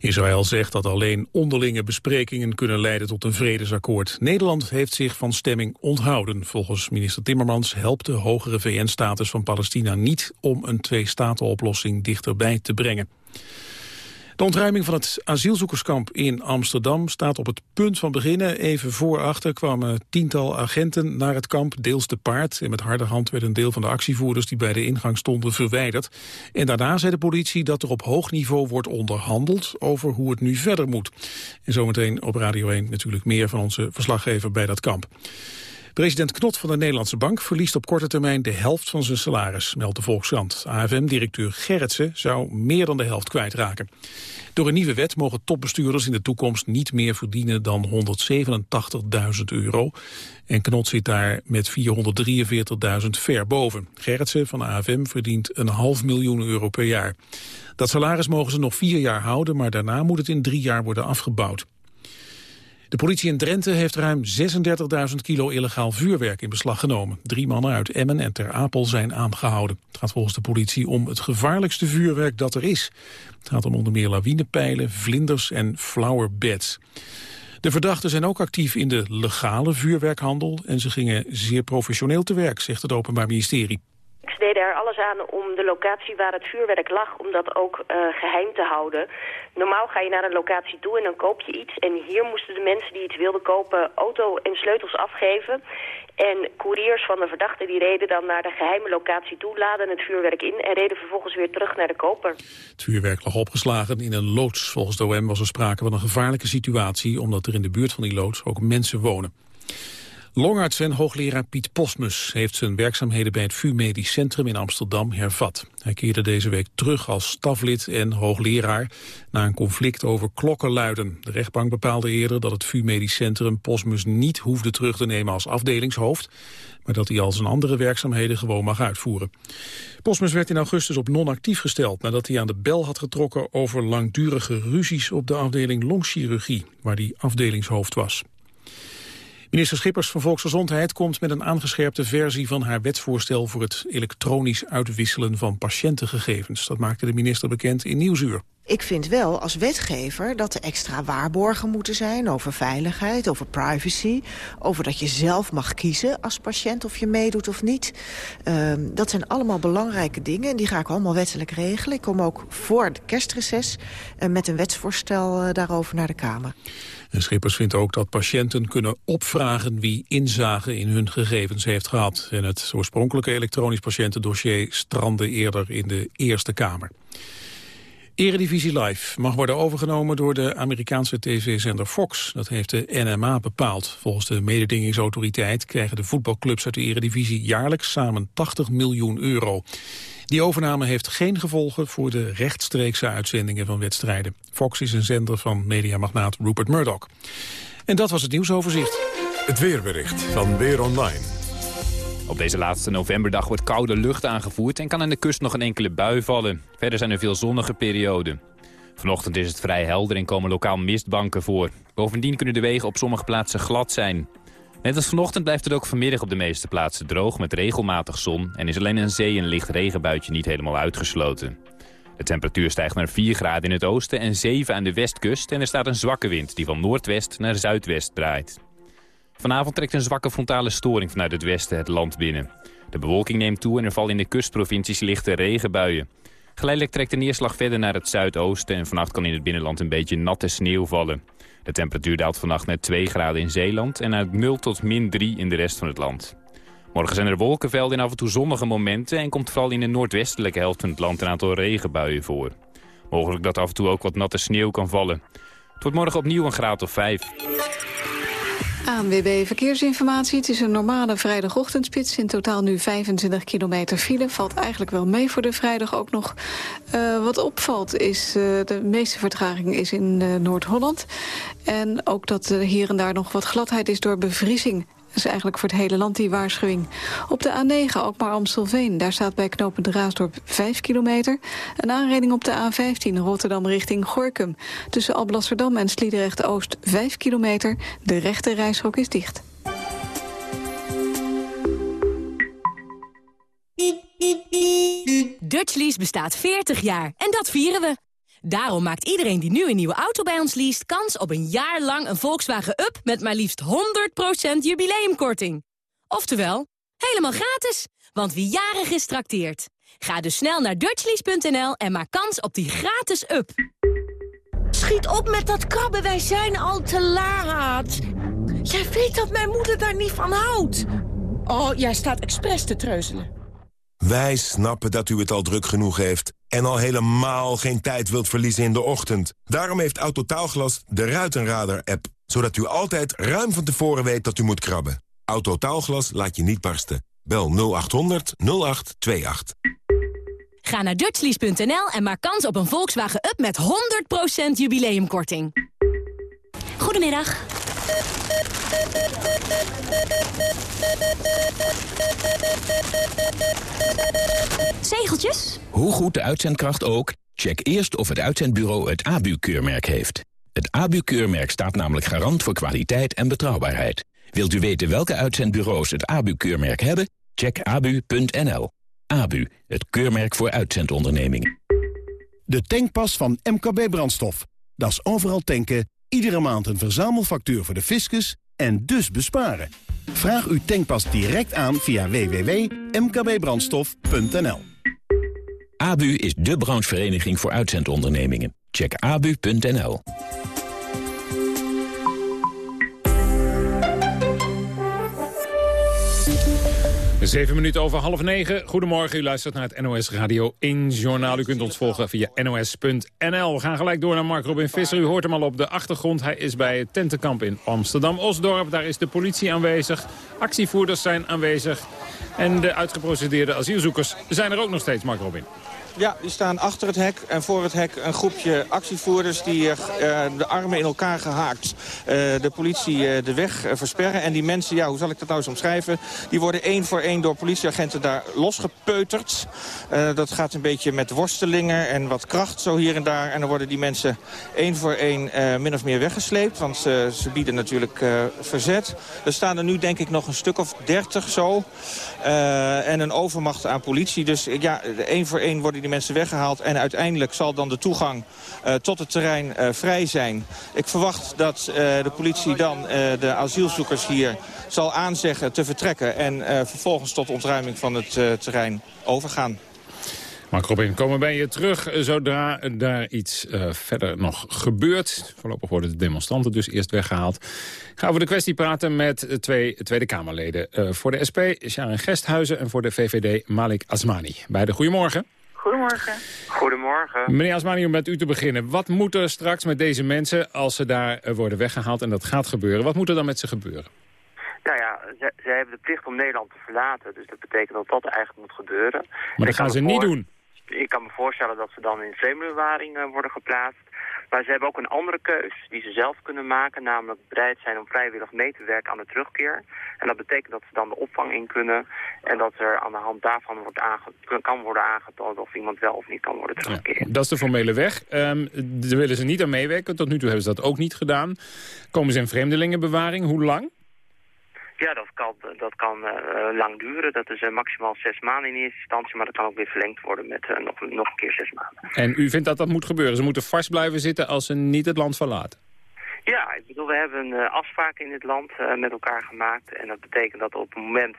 Israël zegt dat alleen onderlinge besprekingen kunnen leiden tot een vredesakkoord. Nederland heeft zich van stemming onthouden. Volgens minister Timmermans helpt de hogere VN-status van Palestina niet om een twee-staten-oplossing dichterbij te brengen. De ontruiming van het asielzoekerskamp in Amsterdam staat op het punt van beginnen. Even voor achter kwamen tiental agenten naar het kamp, deels te paard. En met harde hand werd een deel van de actievoerders die bij de ingang stonden verwijderd. En daarna zei de politie dat er op hoog niveau wordt onderhandeld over hoe het nu verder moet. En zometeen op Radio 1 natuurlijk meer van onze verslaggever bij dat kamp. President Knot van de Nederlandse Bank verliest op korte termijn de helft van zijn salaris, meldt de Volkskrant. AFM-directeur Gerritsen zou meer dan de helft kwijtraken. Door een nieuwe wet mogen topbestuurders in de toekomst niet meer verdienen dan 187.000 euro. En Knot zit daar met 443.000 ver boven. Gerritsen van AFM verdient een half miljoen euro per jaar. Dat salaris mogen ze nog vier jaar houden, maar daarna moet het in drie jaar worden afgebouwd. De politie in Drenthe heeft ruim 36.000 kilo illegaal vuurwerk in beslag genomen. Drie mannen uit Emmen en Ter Apel zijn aangehouden. Het gaat volgens de politie om het gevaarlijkste vuurwerk dat er is. Het gaat om onder meer lawinepijlen, vlinders en flowerbeds. De verdachten zijn ook actief in de legale vuurwerkhandel... en ze gingen zeer professioneel te werk, zegt het Openbaar Ministerie. Ze deden er alles aan om de locatie waar het vuurwerk lag, om dat ook uh, geheim te houden. Normaal ga je naar een locatie toe en dan koop je iets. En hier moesten de mensen die iets wilden kopen auto en sleutels afgeven. En couriers van de verdachte die reden dan naar de geheime locatie toe, laden het vuurwerk in en reden vervolgens weer terug naar de koper. Het vuurwerk lag opgeslagen in een loods. Volgens de OM was er sprake van een gevaarlijke situatie, omdat er in de buurt van die loods ook mensen wonen. Longarts en hoogleraar Piet Posmus heeft zijn werkzaamheden bij het VU Medisch Centrum in Amsterdam hervat. Hij keerde deze week terug als staflid en hoogleraar na een conflict over klokkenluiden. De rechtbank bepaalde eerder dat het VU Medisch Centrum Posmus niet hoefde terug te nemen als afdelingshoofd, maar dat hij al zijn andere werkzaamheden gewoon mag uitvoeren. Posmus werd in augustus op non-actief gesteld nadat hij aan de bel had getrokken over langdurige ruzies op de afdeling longchirurgie, waar hij afdelingshoofd was. Minister Schippers van Volksgezondheid komt met een aangescherpte versie van haar wetsvoorstel voor het elektronisch uitwisselen van patiëntengegevens. Dat maakte de minister bekend in Nieuwsuur. Ik vind wel als wetgever dat er extra waarborgen moeten zijn over veiligheid, over privacy. Over dat je zelf mag kiezen als patiënt of je meedoet of niet. Uh, dat zijn allemaal belangrijke dingen en die ga ik allemaal wettelijk regelen. Ik kom ook voor het kerstreces uh, met een wetsvoorstel uh, daarover naar de Kamer. En Schippers vindt ook dat patiënten kunnen opvragen wie inzage in hun gegevens heeft gehad. En het oorspronkelijke elektronisch patiëntendossier strandde eerder in de Eerste Kamer. Eredivisie Live mag worden overgenomen door de Amerikaanse tv-zender Fox. Dat heeft de NMA bepaald. Volgens de mededingingsautoriteit krijgen de voetbalclubs uit de Eredivisie jaarlijks samen 80 miljoen euro. Die overname heeft geen gevolgen voor de rechtstreekse uitzendingen van wedstrijden. Fox is een zender van mediamagnaat Rupert Murdoch. En dat was het nieuwsoverzicht. Het weerbericht van Weer Online. Op deze laatste novemberdag wordt koude lucht aangevoerd... en kan aan de kust nog een enkele bui vallen. Verder zijn er veel zonnige perioden. Vanochtend is het vrij helder en komen lokaal mistbanken voor. Bovendien kunnen de wegen op sommige plaatsen glad zijn. Net als vanochtend blijft het ook vanmiddag op de meeste plaatsen droog met regelmatig zon... en is alleen een zee- en licht regenbuitje niet helemaal uitgesloten. De temperatuur stijgt naar 4 graden in het oosten en 7 aan de westkust... en er staat een zwakke wind die van noordwest naar zuidwest draait. Vanavond trekt een zwakke frontale storing vanuit het westen het land binnen. De bewolking neemt toe en er vallen in de kustprovincies lichte regenbuien. Geleidelijk trekt de neerslag verder naar het zuidoosten... en vannacht kan in het binnenland een beetje natte sneeuw vallen. De temperatuur daalt vannacht naar 2 graden in Zeeland... en naar 0 tot min 3 in de rest van het land. Morgen zijn er wolkenvelden en af en toe zonnige momenten... en komt vooral in de noordwestelijke helft van het land een aantal regenbuien voor. Mogelijk dat af en toe ook wat natte sneeuw kan vallen. Het wordt morgen opnieuw een graad of 5. ANWB Verkeersinformatie. Het is een normale vrijdagochtendspits. In totaal nu 25 kilometer file. Valt eigenlijk wel mee voor de vrijdag ook nog. Uh, wat opvalt is, uh, de meeste vertraging is in uh, Noord-Holland. En ook dat er hier en daar nog wat gladheid is door bevriezing. Is eigenlijk voor het hele land die waarschuwing. Op de A9 ook maar Amstelveen. Daar staat bij knooppunt Raasdorp 5 kilometer. Een aanreding op de A15 Rotterdam richting Gorkum. Tussen Alblasserdam en Sliedrecht-Oost 5 kilometer. De rechte reishok is dicht. Dutchlease bestaat 40 jaar en dat vieren we. Daarom maakt iedereen die nu een nieuwe auto bij ons leest... kans op een jaar lang een Volkswagen Up met maar liefst 100% jubileumkorting. Oftewel, helemaal gratis, want wie jarig is trakteert. Ga dus snel naar dutchlease.nl en maak kans op die gratis Up. Schiet op met dat krabben, wij zijn al te laat. Jij weet dat mijn moeder daar niet van houdt. Oh, jij staat expres te treuzelen. Wij snappen dat u het al druk genoeg heeft... en al helemaal geen tijd wilt verliezen in de ochtend. Daarom heeft Autotaalglas de Ruitenradar-app... zodat u altijd ruim van tevoren weet dat u moet krabben. Autotaalglas laat je niet barsten. Bel 0800 0828. Ga naar dutchlease.nl en maak kans op een Volkswagen Up met 100% jubileumkorting. Goedemiddag. Zegeltjes? Hoe goed de uitzendkracht ook, check eerst of het uitzendbureau het ABU-keurmerk heeft. Het ABU-keurmerk staat namelijk garant voor kwaliteit en betrouwbaarheid. Wilt u weten welke uitzendbureaus het ABU-keurmerk hebben? Check abu.nl. ABU, het keurmerk voor uitzendondernemingen. De tankpas van MKB Brandstof. Dat is overal tanken, iedere maand een verzamelfactuur voor de fiscus en dus besparen. Vraag uw tankpas direct aan via www.mkbbrandstof.nl. ABU is de branchevereniging voor uitzendondernemingen. Check abu.nl. Zeven minuten over half negen. Goedemorgen, u luistert naar het NOS Radio 1 Journaal. U kunt ons volgen via nos.nl. We gaan gelijk door naar Mark Robin Visser. U hoort hem al op de achtergrond. Hij is bij het tentenkamp in Amsterdam-Osdorp. Daar is de politie aanwezig. Actievoerders zijn aanwezig. En de uitgeprocedeerde asielzoekers zijn er ook nog steeds, Mark Robin. Ja, die staan achter het hek en voor het hek een groepje actievoerders... die uh, de armen in elkaar gehaakt uh, de politie de weg versperren. En die mensen, ja, hoe zal ik dat nou eens omschrijven... die worden één voor één door politieagenten daar losgepeuterd. dat gaat een beetje met worstelingen en wat kracht zo hier en daar. En dan worden die mensen één voor één min of meer weggesleept. Want ze bieden natuurlijk verzet. Er staan er nu denk ik nog een stuk of dertig zo. en een overmacht aan politie. Dus ja, één voor één worden die mensen weggehaald. En uiteindelijk zal dan de toegang uh, tot het terrein uh, vrij zijn. Ik verwacht dat uh, de politie dan de asielzoekers hier zal aanzeggen te vertrekken. En vervolgens tot ontruiming van het terrein overgaan. Mark Robin, komen bij je terug zodra daar iets verder nog gebeurt. Voorlopig worden de demonstranten dus eerst weggehaald. Gaan we de kwestie praten met twee Tweede Kamerleden. Voor de SP, Sharon Gesthuizen en voor de VVD, Malik Asmani. Beide goedemorgen. Goedemorgen. Goedemorgen. Meneer Asmani, om met u te beginnen. Wat moet er straks met deze mensen als ze daar eh, worden weggehaald en dat gaat gebeuren? Wat moet er dan met ze gebeuren? Nou ja, zij, zij hebben de plicht om Nederland te verlaten. Dus dat betekent dat dat eigenlijk moet gebeuren. Maar dat gaan ze niet doen. Ik kan me voorstellen dat ze dan in vreemdelingenwaring uh, worden geplaatst. Maar ze hebben ook een andere keus die ze zelf kunnen maken. Namelijk bereid zijn om vrijwillig mee te werken aan de terugkeer. En dat betekent dat ze dan de opvang in kunnen. En dat er aan de hand daarvan wordt kan worden aangetoond of iemand wel of niet kan worden teruggekeerd. dat is de formele weg. Um, daar willen ze niet aan meewerken. Tot nu toe hebben ze dat ook niet gedaan. Komen ze in vreemdelingenbewaring? Hoe lang? Ja, dat kan, dat kan uh, lang duren. Dat is uh, maximaal zes maanden in eerste instantie, maar dat kan ook weer verlengd worden met uh, nog, nog een keer zes maanden. En u vindt dat dat moet gebeuren? Ze moeten vast blijven zitten als ze niet het land verlaten? Ja, ik bedoel, we hebben uh, afspraken in het land uh, met elkaar gemaakt. En dat betekent dat op het moment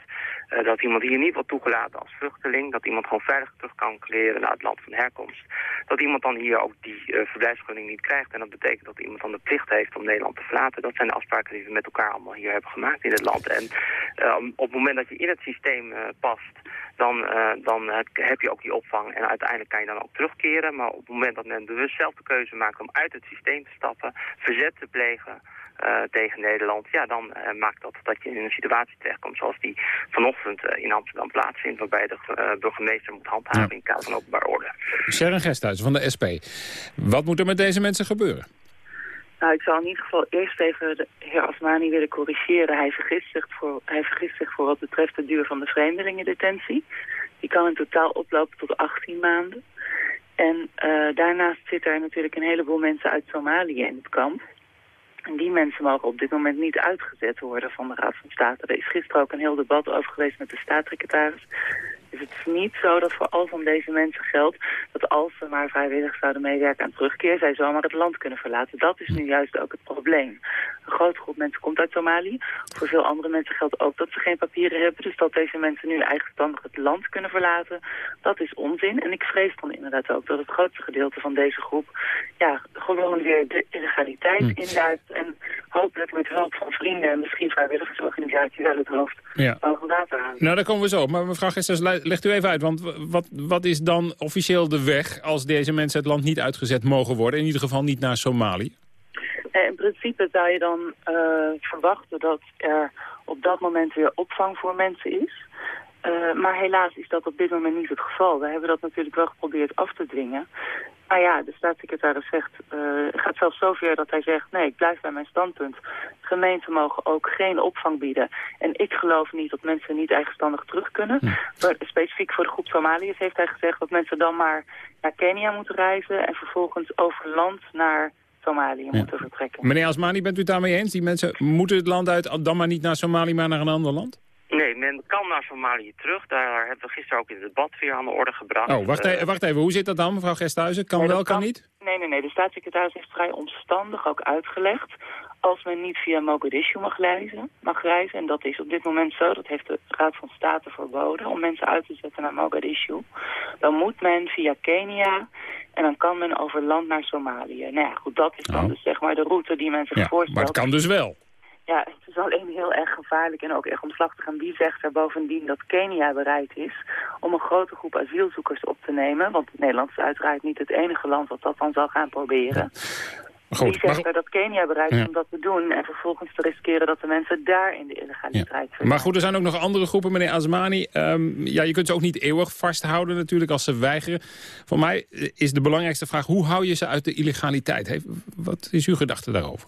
uh, dat iemand hier niet wordt toegelaten als vluchteling... dat iemand gewoon veilig terug kan kleren naar het land van herkomst... dat iemand dan hier ook die verblijfsvergunning niet krijgt. En dat betekent dat iemand dan de plicht heeft om Nederland te verlaten. Dat zijn de afspraken die we met elkaar allemaal hier hebben gemaakt in het land. En op het moment dat je in het systeem past dan, uh, dan uh, heb je ook die opvang en uiteindelijk kan je dan ook terugkeren. Maar op het moment dat men bewust zelf de keuze maakt om uit het systeem te stappen, verzet te plegen uh, tegen Nederland, ja, dan maakt dat dat je in een situatie terechtkomt zoals die vanochtend in Amsterdam plaatsvindt, waarbij de burgemeester moet handhaven ja. in kader van openbaar orde. Sharon Gesthuis van de SP. Wat moet er met deze mensen gebeuren? Nou, ik zal in ieder geval eerst even de heer Asmani willen corrigeren. Hij vergist, zich voor, hij vergist zich voor wat betreft de duur van de vreemdelingendetentie. Die kan in totaal oplopen tot 18 maanden. En uh, daarnaast zitten er natuurlijk een heleboel mensen uit Somalië in het kamp. En die mensen mogen op dit moment niet uitgezet worden van de Raad van State. Er is gisteren ook een heel debat over geweest met de staatssecretaris is het niet zo dat voor al van deze mensen geldt dat als ze maar vrijwillig zouden meewerken aan terugkeer, zij zomaar het land kunnen verlaten. Dat is nu juist ook het probleem. Een grote groep mensen komt uit Somalië. Voor veel andere mensen geldt ook dat ze geen papieren hebben. Dus dat deze mensen nu eigenstandig het land kunnen verlaten, dat is onzin. En ik vrees dan inderdaad ook dat het grootste gedeelte van deze groep ja, gewoon weer de illegaliteit hm. induikt. En hopelijk met hulp van vrienden en misschien vrijwilligersorganisaties uit het hoofd ja. mogen laten halen. Nou, daar komen we zo. Maar mevrouw Gesters, legt u even uit. Want wat, wat is dan officieel de weg als deze mensen het land niet uitgezet mogen worden? In ieder geval niet naar Somalië? Eh, in principe zou je dan uh, verwachten dat er op dat moment weer opvang voor mensen is. Uh, maar helaas is dat op dit moment niet het geval. We hebben dat natuurlijk wel geprobeerd af te dwingen. Maar ja, de staatssecretaris zegt, uh, gaat zelfs zover dat hij zegt... nee, ik blijf bij mijn standpunt. Gemeenten mogen ook geen opvang bieden. En ik geloof niet dat mensen niet eigenstandig terug kunnen. Maar specifiek voor de groep Somaliërs heeft hij gezegd... dat mensen dan maar naar Kenia moeten reizen... en vervolgens over land naar Somalië moeten vertrekken. Meneer Asmani, bent u het daarmee eens? Die mensen moeten het land uit, dan maar niet naar Somalië, maar naar een ander land? Nee, men kan naar Somalië terug. Daar hebben we gisteren ook in het debat weer aan de orde gebracht. Oh, wacht, even, wacht even. Hoe zit dat dan, mevrouw Gesthuizen? Kan wel, kan, niet? Nee, nee, nee. De staatssecretaris heeft vrij omstandig ook uitgelegd. Als men niet via Mogadishu mag reizen, mag reizen, en dat is op dit moment zo, dat heeft de Raad van State verboden om mensen uit te zetten naar Mogadishu, dan moet men via Kenia en dan kan men over land naar Somalië. Nou ja, goed, dat is dan oh. dus zeg maar de route die men zich ja, voorstelt. Maar het kan dus wel. Ja, het is alleen heel erg gevaarlijk en ook echt omslachtig. En wie zegt er bovendien dat Kenia bereid is om een grote groep asielzoekers op te nemen? Want Nederland is uiteraard niet het enige land dat dat dan zal gaan proberen. Goed, Wie zegt er dat Kenia bereid is om dat te doen... en vervolgens te riskeren dat de mensen daar in de illegaliteit ja. Maar goed, er zijn ook nog andere groepen, meneer Azmani. Um, ja, je kunt ze ook niet eeuwig vasthouden natuurlijk als ze weigeren. Voor mij is de belangrijkste vraag... hoe hou je ze uit de illegaliteit? wat is uw gedachte daarover?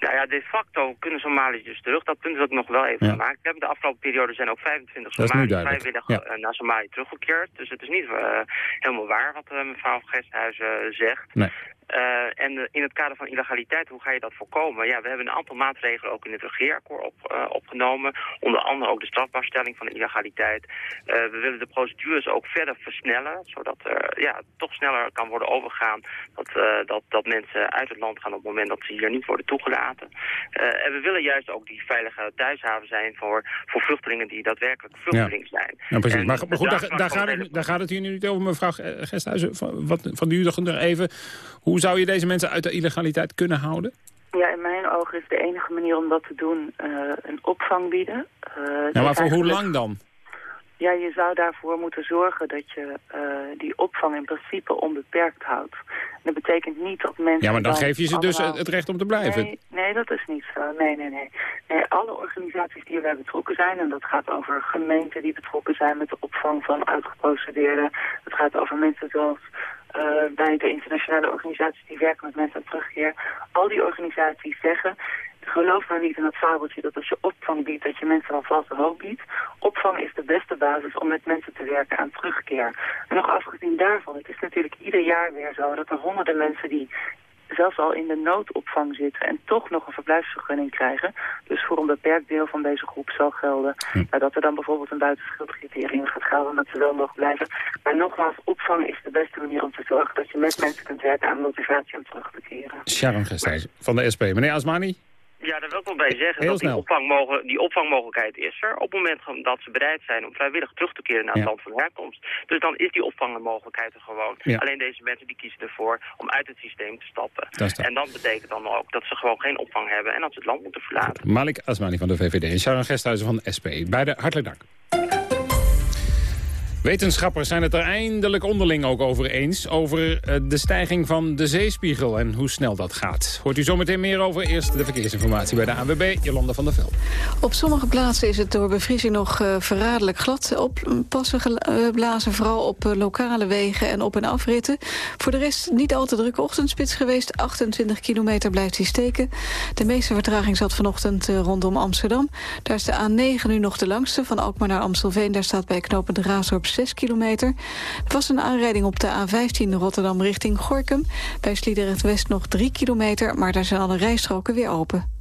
Nou ja, de facto kunnen Somaliërs dus terug. Dat punt is ook nog wel even gemaakt. We hebben de afgelopen periode zijn ook 25 Somaliërs vrijwillig ja. Eh, naar Somalië teruggekeerd. Dus het is niet uh, helemaal waar wat uh, mevrouw Gesthuizen zegt. Nee. Uh, en in het kader van illegaliteit, hoe ga je dat voorkomen? Ja, we hebben een aantal maatregelen ook in het regeerakkoord op, uh, opgenomen. Onder andere ook de strafbaarstelling van illegaliteit. Uh, we willen de procedures ook verder versnellen, zodat er ja, toch sneller kan worden overgaan dat, dat, dat mensen uit het land gaan op het moment dat ze hier niet worden toegelaten. en we willen juist ook die veilige thuishaven zijn voor, voor vluchtelingen die daadwerkelijk vluchteling zijn. Ja, precies. maar, goed, daar, daar, gaat het, daar gaat het hier nu niet over, mevrouw Gesthuizen. Van, wat, van u nog even... Hoe zou je deze mensen uit de illegaliteit kunnen houden? Ja, in mijn ogen is de enige manier om dat te doen uh, een opvang bieden. Uh, ja, maar voor hoe lang dan? Ja, je zou daarvoor moeten zorgen dat je uh, die opvang in principe onbeperkt houdt. Dat betekent niet dat mensen... Ja, maar dan, geef je ze dus het recht om te blijven. Nee, nee, dat is niet zo. Nee, nee, nee, nee. Alle organisaties die erbij betrokken zijn... en dat gaat over gemeenten die betrokken zijn met de opvang van uitgeprocedeerden. Het gaat over mensen zoals uh, bij de internationale organisaties die werken met mensen aan terugkeer. Al die organisaties zeggen, geloof nou niet in het fabeltje dat als je opvang biedt, dat je mensen dan valse hoop biedt. Opvang is de beste basis om met mensen te werken aan terugkeer. En nog afgezien daarvan, het is natuurlijk ieder jaar weer zo dat er honderden mensen die zelfs al in de noodopvang zitten en toch nog een verblijfsvergunning krijgen. Dus voor een beperkt deel van deze groep zal gelden hm. dat er dan bijvoorbeeld een buitenschuldcriterium gaat gelden dat ze wel nog blijven. Maar nogmaals, opvang is de beste manier om te zorgen dat je met mensen kunt werken aan motivatie om terug te keren. Sharon Gesthuis van de SP. Meneer Asmani? Ja, daar wil ik wel bij zeggen dat die, opvang die opvangmogelijkheid is er... op het moment dat ze bereid zijn om vrijwillig terug te keren naar het land van herkomst. Dus dan is die opvangmogelijkheid er gewoon. Alleen deze mensen die kiezen ervoor om uit het systeem te stappen. En dat betekent dan ook dat ze gewoon geen opvang hebben en dat ze het land moeten verlaten. Malik Asmani van de VVD en Sharon Gesthuizen van de SP. Beide hartelijk dank. Wetenschappers zijn het er eindelijk onderling ook over eens... over eh, de stijging van de zeespiegel en hoe snel dat gaat. Hoort u zometeen meer over. Eerst de verkeersinformatie bij de ANWB, Jolanda van der Veld. Op sommige plaatsen is het door bevriezing nog uh, verraderlijk glad oppassen geblazen. Vooral op lokale wegen en op- en afritten. Voor de rest niet al te drukke ochtendspits geweest. 28 kilometer blijft hij steken. De meeste vertraging zat vanochtend rondom Amsterdam. Daar is de A9 nu nog de langste, van Alkmaar naar Amstelveen. Daar staat bij knooppunt Raasdorp 6 kilometer. Er was een aanrijding op de A15 Rotterdam richting Gorkum. Bij Sliedrecht West nog 3 kilometer, maar daar zijn alle rijstroken weer open.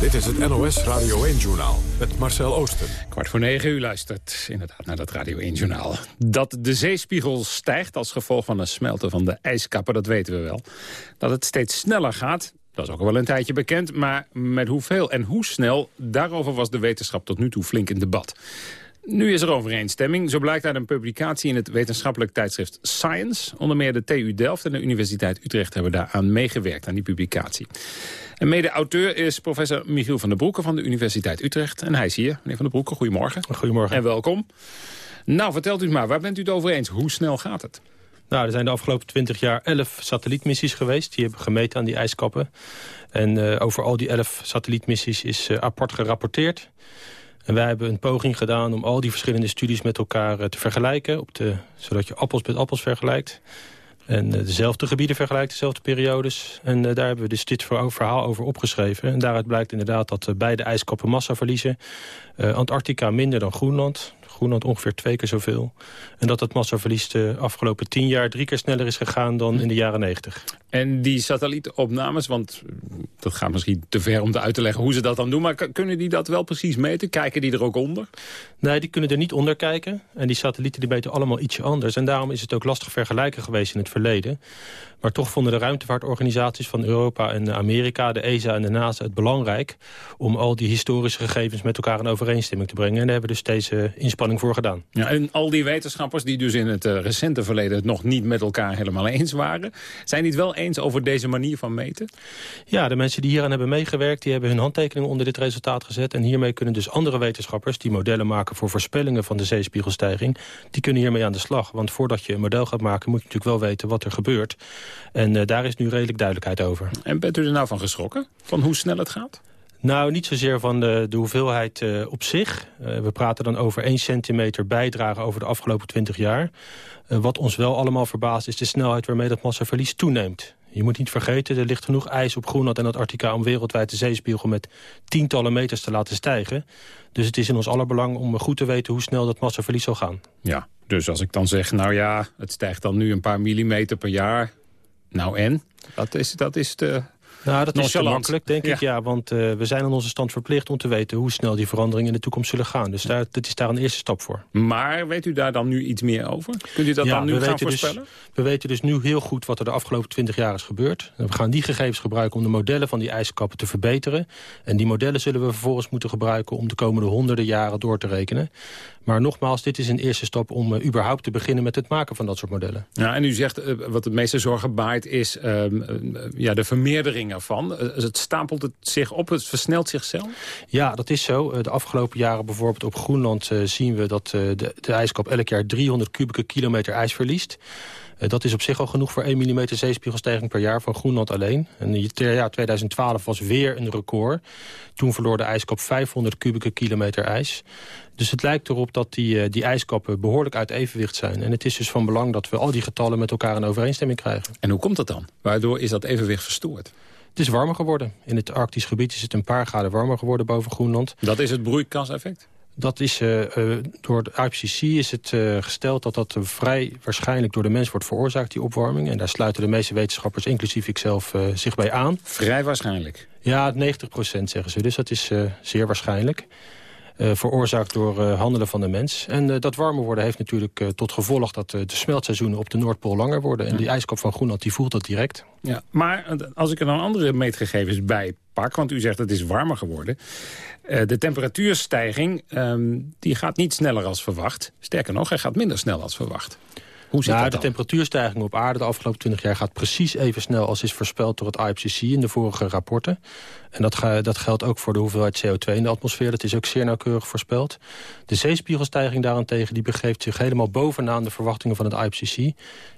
Dit is het NOS Radio 1-journaal met Marcel Oosten. Kwart voor negen, u luistert inderdaad naar dat Radio 1-journaal. Dat de zeespiegel stijgt als gevolg van een smelten van de ijskappen, dat weten we wel. Dat het steeds sneller gaat, dat is ook al wel een tijdje bekend. Maar met hoeveel en hoe snel, daarover was de wetenschap tot nu toe flink in debat. Nu is er overeenstemming. Zo blijkt uit een publicatie in het wetenschappelijk tijdschrift Science. Onder meer de TU Delft en de Universiteit Utrecht hebben daaraan meegewerkt, aan die publicatie. En mede-auteur is professor Michiel van der Broeke van de Universiteit Utrecht. En hij is hier. Meneer van der Broeke, goedemorgen. Goedemorgen. En welkom. Nou, vertelt u maar, waar bent u het over eens? Hoe snel gaat het? Nou, er zijn de afgelopen 20 jaar 11 satellietmissies geweest. Die hebben gemeten aan die ijskappen. En uh, over al die 11 satellietmissies is uh, apart gerapporteerd. En wij hebben een poging gedaan om al die verschillende studies met elkaar eh, te vergelijken. Op de, zodat je appels met appels vergelijkt. En eh, dezelfde gebieden vergelijkt, dezelfde periodes. En uh, daar hebben we dus dit verhaal over opgeschreven. En daaruit blijkt inderdaad dat beide ijskappen massa verliezen. Antarctica minder dan Groenland. Groenland ongeveer twee keer zoveel. En dat het massaverlies de afgelopen tien jaar drie keer sneller is gegaan dan in de jaren negentig. En die satellietopnames, want dat gaat misschien te ver om te uit te leggen hoe ze dat dan doen. Maar kunnen die dat wel precies meten? Kijken die er ook onder? Nee, die kunnen er niet onder kijken. En die satellieten die meten allemaal ietsje anders. En daarom is het ook lastig vergelijken geweest in het verleden. Maar toch vonden de ruimtevaartorganisaties van Europa en Amerika... de ESA en de NASA het belangrijk... om al die historische gegevens met elkaar in overeenstemming te brengen. En daar hebben we dus deze inspanning voor gedaan. Ja, en al die wetenschappers die dus in het uh, recente verleden... het nog niet met elkaar helemaal eens waren... zijn die het wel eens over deze manier van meten? Ja, de mensen die hieraan hebben meegewerkt... die hebben hun handtekeningen onder dit resultaat gezet. En hiermee kunnen dus andere wetenschappers... die modellen maken voor voorspellingen van de zeespiegelstijging... die kunnen hiermee aan de slag. Want voordat je een model gaat maken... moet je natuurlijk wel weten wat er gebeurt. En uh, daar is nu redelijk duidelijkheid over. En bent u er nou van geschrokken? Van hoe snel het gaat? Nou, niet zozeer van de, de hoeveelheid uh, op zich. Uh, we praten dan over 1 centimeter bijdrage over de afgelopen 20 jaar. Uh, wat ons wel allemaal verbaast is de snelheid waarmee dat massaverlies toeneemt. Je moet niet vergeten, er ligt genoeg ijs op Groenland en Antarctica... om wereldwijd de zeespiegel met tientallen meters te laten stijgen. Dus het is in ons aller belang om goed te weten hoe snel dat massaverlies zal gaan. Ja, dus als ik dan zeg, nou ja, het stijgt dan nu een paar millimeter per jaar... Nou en? Dat is, dat is de nou, dat is te makkelijk, denk ik. Ja, want uh, we zijn aan onze stand verplicht om te weten... hoe snel die veranderingen in de toekomst zullen gaan. Dus daar, dat is daar een eerste stap voor. Maar weet u daar dan nu iets meer over? Kunt u dat dan nu gaan dus- voorspellen? we weten dus nu heel goed wat er de afgelopen 20 jaar is gebeurd. We gaan die gegevens gebruiken om de modellen van die ijskappen te verbeteren. En die modellen zullen we vervolgens moeten gebruiken... om de komende honderden jaren door te rekenen. Maar nogmaals, dit is een eerste stap om uh, überhaupt te beginnen... met het maken van dat soort modellen. Ja, en u zegt, uh, wat het meeste zorgen baart... is uh, ja, de vermeerdering ervan. het stapelt het zich op, het versnelt zichzelf? Ja, dat is zo. de afgelopen jaren bijvoorbeeld op Groenland... zien we dat de, de ijskap elk jaar 300 kubieke kilometer ijs verliest. Dat is op zich al genoeg voor 1 mm zeespiegelstijging per jaar van Groenland alleen. En het jaar 2012 was weer een record. Toen verloor de ijskap 500 kubieke kilometer ijs. Dus het lijkt erop dat die, eh, die ijskappen behoorlijk uit evenwicht zijn. En het is dus van belang dat we al die getallen met elkaar in overeenstemming krijgen. En hoe komt dat dan? Waardoor is dat evenwicht verstoord? Het is warmer geworden. In het Arktisch gebied is het een paar graden warmer geworden boven Groenland. Dat is het broeikaseffect? Dat is, door de IPCC is het gesteld dat dat vrij waarschijnlijk door de mens wordt veroorzaakt, die opwarming. En daar sluiten de meeste wetenschappers, inclusief ikzelf, zich bij aan. Vrij waarschijnlijk? Ja, 90 procent zeggen ze. Dus dat is zeer waarschijnlijk. Uh, veroorzaakt door uh, handelen van de mens. En uh, dat warmer worden heeft natuurlijk tot gevolg... dat de smeltseizoenen op de Noordpool langer worden. En die ijskap van Groenland die voelt dat direct. Ja, maar als ik er dan andere meetgegevens bij pak... want u zegt het is warmer geworden... de temperatuurstijging um, die gaat niet sneller als verwacht. Sterker nog, hij gaat minder snel als verwacht. Hoe zit nou, De temperatuurstijging op aarde de afgelopen 20 jaar gaat precies even snel als is voorspeld door het IPCC in de vorige rapporten. En dat, dat geldt ook voor de hoeveelheid CO2 in de atmosfeer. Dat is ook zeer nauwkeurig voorspeld. De zeespiegelstijging daarentegen die begeeft zich helemaal bovenaan de verwachtingen van het IPCC.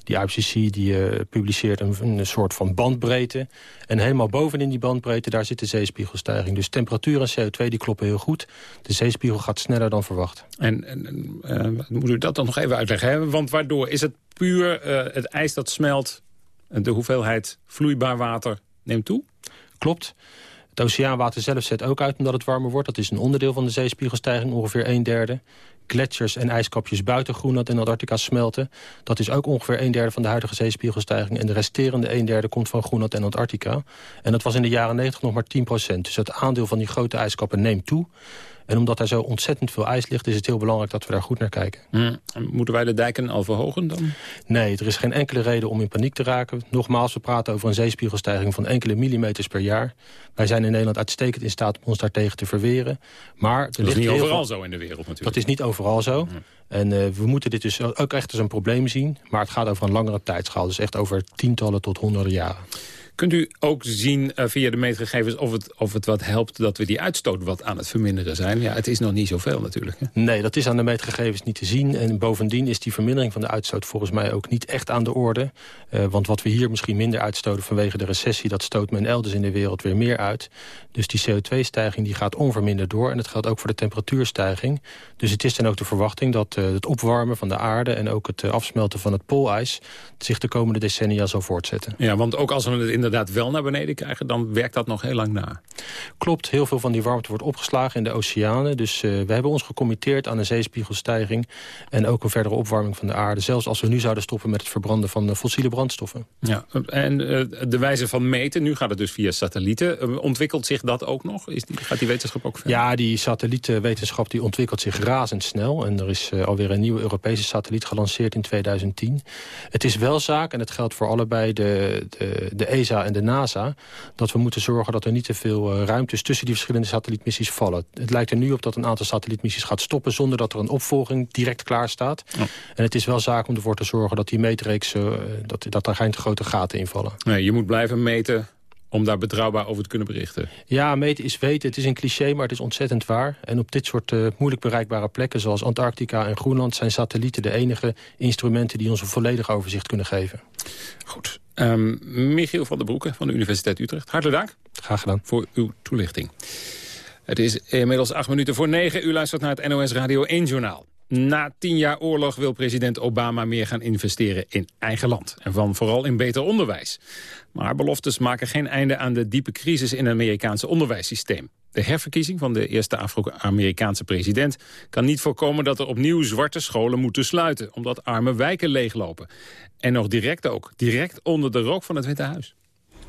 Die IPCC die, uh, publiceert een, een, soort van bandbreedte. En helemaal bovenin die bandbreedte daar zit de zeespiegelstijging. Dus temperatuur en CO2 die kloppen heel goed. De zeespiegel gaat sneller dan verwacht. En, en uh, moet u dat dan nog even uitleggen? Hè? Want waardoor is het puur uh, het ijs dat smelt... de hoeveelheid vloeibaar water neemt toe? Klopt. Het oceaanwater zelf zet ook uit omdat het warmer wordt. Dat is een onderdeel van de zeespiegelstijging, ongeveer een derde. Gletsjers en ijskapjes buiten Groenland en Antarctica smelten. Dat is ook ongeveer een derde van de huidige zeespiegelstijging. En de resterende een derde komt van Groenland en Antarctica. En dat was in de jaren 90 nog maar 10 procent. Dus het aandeel van die grote ijskappen neemt toe. En omdat er zo ontzettend veel ijs ligt... is het heel belangrijk dat we daar goed naar kijken. Moeten wij de dijken al verhogen dan? Nee, er is geen enkele reden om in paniek te raken. Nogmaals, we praten over een zeespiegelstijging van enkele millimeters per jaar. Wij zijn in Nederland uitstekend in staat om ons daartegen te verweren. Maar dat is niet overal zo in de wereld natuurlijk. Dat is niet overal zo. En uh, we moeten dit dus ook echt als een probleem zien. Maar het gaat over een langere tijdschaal. Dus echt over tientallen tot honderden jaren. Kunt u ook zien uh, via de meetgegevens of het, of het wat helpt... dat we die uitstoot wat aan het verminderen zijn? Ja, het is nog niet zoveel natuurlijk. Hè? Nee, dat is aan de meetgegevens niet te zien. En bovendien is die vermindering van de uitstoot volgens mij ook niet echt aan de orde. Uh, want wat we hier misschien minder uitstoten vanwege de recessie... dat stoot men elders in de wereld weer meer uit. Dus die CO2-stijging die gaat onverminderd door. En dat geldt ook voor de temperatuurstijging. Dus het is dan ook de verwachting dat uh, het opwarmen van de aarde... en ook het afsmelten van het poolijs... zich de komende decennia zal voortzetten. Ja, want ook als we het inderdaad inderdaad wel naar beneden krijgen... dan werkt dat nog heel lang na. Klopt, heel veel van die warmte wordt opgeslagen in de oceanen. Dus uh, we hebben ons gecommitteerd aan een zeespiegelstijging... en ook een verdere opwarming van de aarde. Zelfs als we nu zouden stoppen met het verbranden van fossiele brandstoffen. Ja, en uh, de wijze van meten, nu gaat het dus via satellieten. Uh, ontwikkelt zich dat ook nog? Is die, gaat die wetenschap ook verder? Ja, die satellietenwetenschap die ontwikkelt zich razendsnel. En er is alweer een nieuwe Europese satelliet gelanceerd in 2010. Het is wel zaak, en het geldt voor allebei de, de, de ESA en de NASA... dat we moeten zorgen dat er niet te veel uh, ruimtes tussen die verschillende satellietmissies vallen. Het lijkt er nu op dat een aantal satellietmissies gaat stoppen... zonder dat er een opvolging direct klaar staat. En het is wel zaak om ervoor te zorgen dat die meetreeks... Uh, dat, dat daar geen te grote gaten in vallen. Nee, je moet blijven meten om daar betrouwbaar over te kunnen berichten. Ja, meten is weten. Het is een cliché, maar het is ontzettend waar. En op dit soort uh, moeilijk bereikbare plekken... zoals Antarctica en Groenland... zijn satellieten de enige instrumenten... die ons een volledig overzicht kunnen geven. Goed. Um, Michiel van der Broeke van de Universiteit Utrecht. Hartelijk dank. Graag gedaan. Voor uw toelichting. Het is inmiddels acht minuten voor negen. U luistert naar het NOS Radio 1 Journaal. Na tien jaar oorlog wil president Obama meer gaan investeren in eigen land. En van vooral in beter onderwijs. Maar beloftes maken geen einde aan de diepe crisis in het Amerikaanse onderwijssysteem. De herverkiezing van de eerste Afro-Amerikaanse president kan niet voorkomen dat er opnieuw zwarte scholen moeten sluiten, omdat arme wijken leeglopen. En nog direct ook, direct onder de rook van het Witte Huis.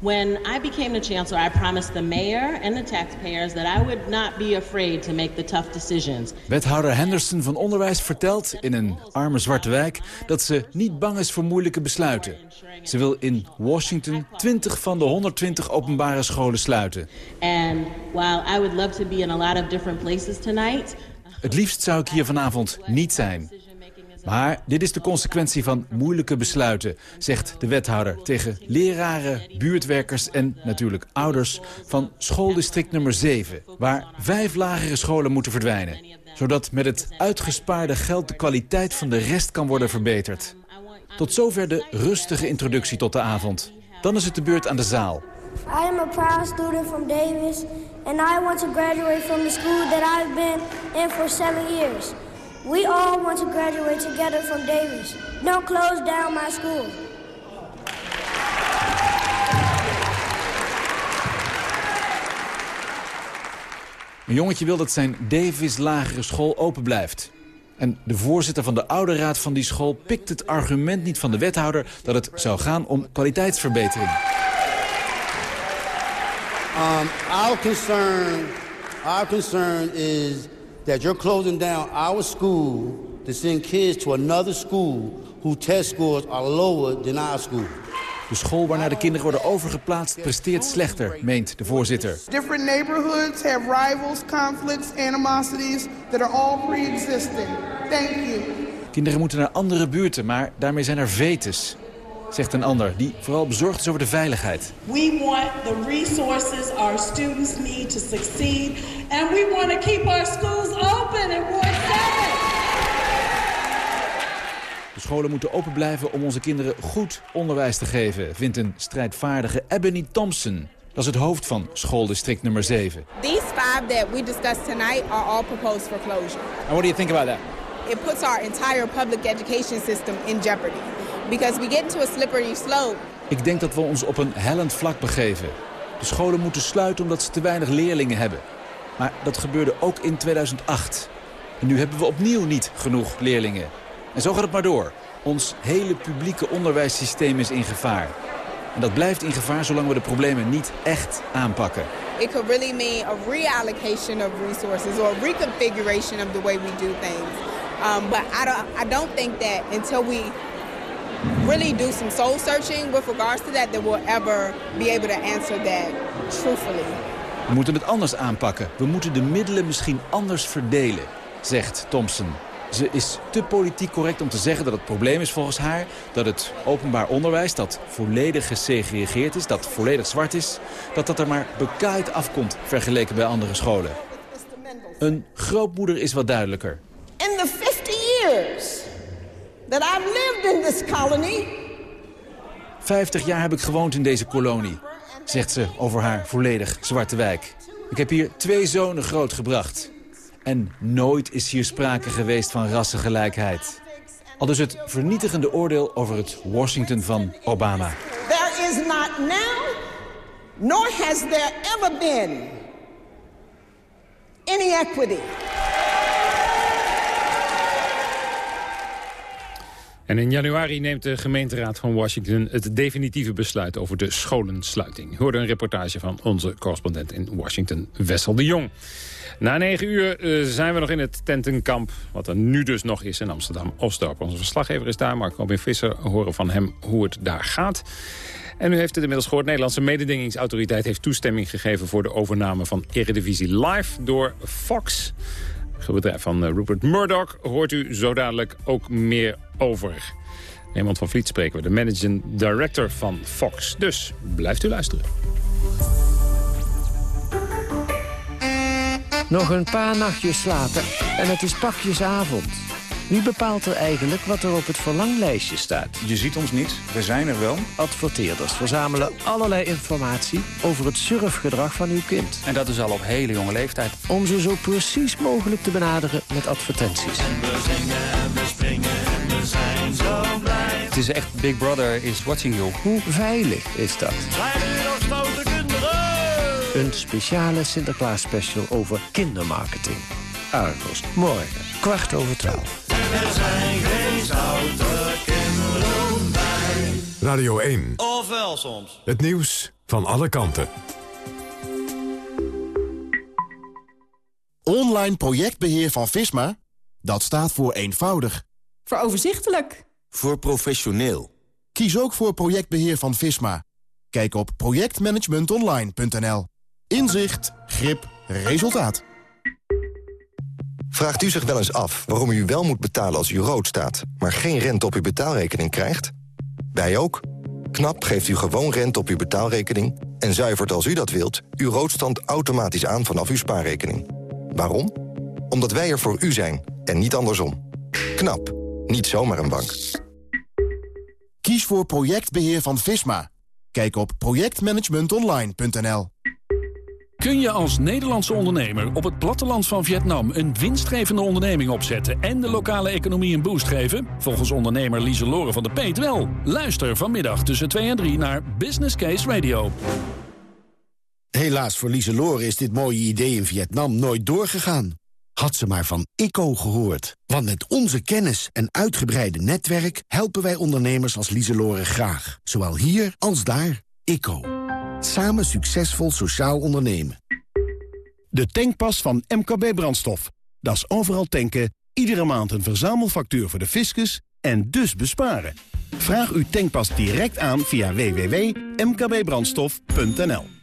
When I became the chancellor, I promised the mayor and the taxpayers that I would not be afraid to make the tough decisions. Wethouder Henderson van Onderwijs vertelt in een arme zwarte wijk dat ze niet bang is voor moeilijke besluiten. Ze wil in Washington 20 van de 120 openbare scholen sluiten. And while I would love to be in a lot of different places tonight, het liefst zou ik hier vanavond niet zijn. Maar dit is de consequentie van moeilijke besluiten, zegt de wethouder tegen leraren, buurtwerkers en natuurlijk ouders van schooldistrict nummer 7, waar vijf lagere scholen moeten verdwijnen, zodat met het uitgespaarde geld de kwaliteit van de rest kan worden verbeterd. Tot zover de rustige introductie tot de avond. Dan is het de beurt aan de zaal. I am a proud student from Davis and I want to graduate from the school that I've been in for seven years. We all want to graduate together from Davis. Don't close down my school. Een jongetje wil dat zijn Davis lagere school open blijft. En de voorzitter van de oude raad van die school pikt het argument niet van de wethouder... dat het zou gaan om kwaliteitsverbetering. Um, our concern, our concern is that you're closing down our school to send kids to another school whose test scores are lower than our school. De school waarnaar de kinderen worden overgeplaatst presteert slechter, meent de voorzitter. Different neighborhoods have rivals, conflicts, animosities that are all pre-existing. Thank you. Kinderen moeten naar andere buurten, maar daarmee zijn er vetes, zegt een ander, die vooral bezorgd is over de veiligheid. We want the resources our students need to succeed, and we want to keep our schools open in Ward 7. De scholen moeten open blijven om onze kinderen goed onderwijs te geven... vindt een strijdvaardige Ebony Thompson. Dat is het hoofd van schooldistrict nummer 7. These five that we discussed tonight are all proposed for closure. And what do you think about that? It puts our entire public education system in jeopardy. Because we get into a slippery slope. Ik denk dat we ons op een hellend vlak begeven. De scholen moeten sluiten omdat ze te weinig leerlingen hebben. Maar dat gebeurde ook in 2008. En nu hebben we opnieuw niet genoeg leerlingen. En zo gaat het maar door. Ons hele publieke onderwijssysteem is in gevaar. En dat blijft in gevaar zolang we de problemen niet echt aanpakken. It could really mean a reallocation of resources or a reconfiguration of the way we do things. Um, but I don't, I don't think that until we really do some soul searching with regards to that, that we'll ever be able to answer that truthfully. We moeten het anders aanpakken. We moeten de middelen misschien anders verdelen, zegt Thompson. Ze is te politiek correct om te zeggen dat het probleem is volgens haar... dat het openbaar onderwijs, dat volledig gesegregeerd is, dat volledig zwart is... dat dat er maar bekaaid afkomt vergeleken bij andere scholen. Een grootmoeder is wat duidelijker. In the 50 years that I've lived in this colony... 50 jaar heb ik gewoond in deze kolonie, zegt ze over haar volledig zwarte wijk. Ik heb hier twee zonen grootgebracht. En nooit is hier sprake geweest van rassengelijkheid. Al dus het vernietigende oordeel over het Washington van Obama. There is not now, nor has there ever been, any equity. En in januari neemt de gemeenteraad van Washington het definitieve besluit over de scholensluiting. Hoorde een reportage van onze correspondent in Washington, Wessel de Jong. Na negen uur uh, zijn we nog in het tentenkamp, wat er nu dus nog is in Amsterdam-Osdorp. Onze verslaggever is daar, Mark Robin Visser, horen van hem hoe het daar gaat. En u heeft het inmiddels gehoord, Nederlandse mededingingsautoriteit heeft toestemming gegeven voor de overname van Eredivisie Live door Fox. Het bedrijf van Rupert Murdoch hoort u zo dadelijk ook meer over. Raymond van Vliet spreken we, de managing director van Fox. Dus blijft u luisteren. Nog een paar nachtjes slapen en het is pakjesavond. Wie bepaalt er eigenlijk wat er op het verlanglijstje staat? Je ziet ons niet, we zijn er wel. Adverteerders verzamelen allerlei informatie over het surfgedrag van uw kind. En dat is al op hele jonge leeftijd. Om ze zo precies mogelijk te benaderen met advertenties. En we zingen en we springen en we zijn zo blij. Het is echt Big Brother is watching you. Hoe veilig is dat? Een speciale Sinterklaas special over kindermarketing. Argos, morgen, kwart over twaalf. Er zijn geen stoute kinderen bij. Radio 1. Of wel soms. Het nieuws van alle kanten. Online projectbeheer van Visma? Dat staat voor eenvoudig. Voor overzichtelijk. Voor professioneel. Kies ook voor projectbeheer van Visma. Kijk op projectmanagementonline.nl. Inzicht, grip, resultaat. Vraagt u zich wel eens af waarom u wel moet betalen als u rood staat... maar geen rente op uw betaalrekening krijgt? Wij ook. KNAP geeft u gewoon rente op uw betaalrekening... en zuivert als u dat wilt uw roodstand automatisch aan vanaf uw spaarrekening. Waarom? Omdat wij er voor u zijn en niet andersom. KNAP. Niet zomaar een bank. Kies voor projectbeheer van Visma. Kijk op projectmanagementonline.nl. Kun je als Nederlandse ondernemer op het platteland van Vietnam... een winstgevende onderneming opzetten en de lokale economie een boost geven? Volgens ondernemer Lieselore van de Peet wel. Luister vanmiddag tussen 2 en 3 naar Business Case Radio. Helaas voor Lieselore is dit mooie idee in Vietnam nooit doorgegaan. Had ze maar van ICO gehoord. Want met onze kennis en uitgebreide netwerk... helpen wij ondernemers als Lieselore graag. Zowel hier als daar. ICO. Samen succesvol sociaal ondernemen. De tankpas van MKB Brandstof. Dat is overal tanken, iedere maand een verzamelfactuur voor de fiscus en dus besparen. Vraag uw tankpas direct aan via www.mkbbrandstof.nl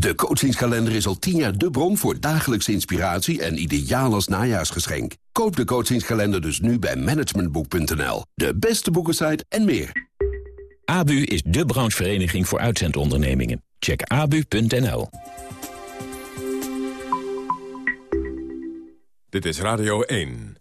De coachingskalender is al tien jaar de bron voor dagelijkse inspiratie en ideaal als najaarsgeschenk. Koop de coachingskalender dus nu bij managementboek.nl. De beste boekensite en meer. ABU is de branchevereniging voor uitzendondernemingen. Check abu.nl. Dit is Radio 1.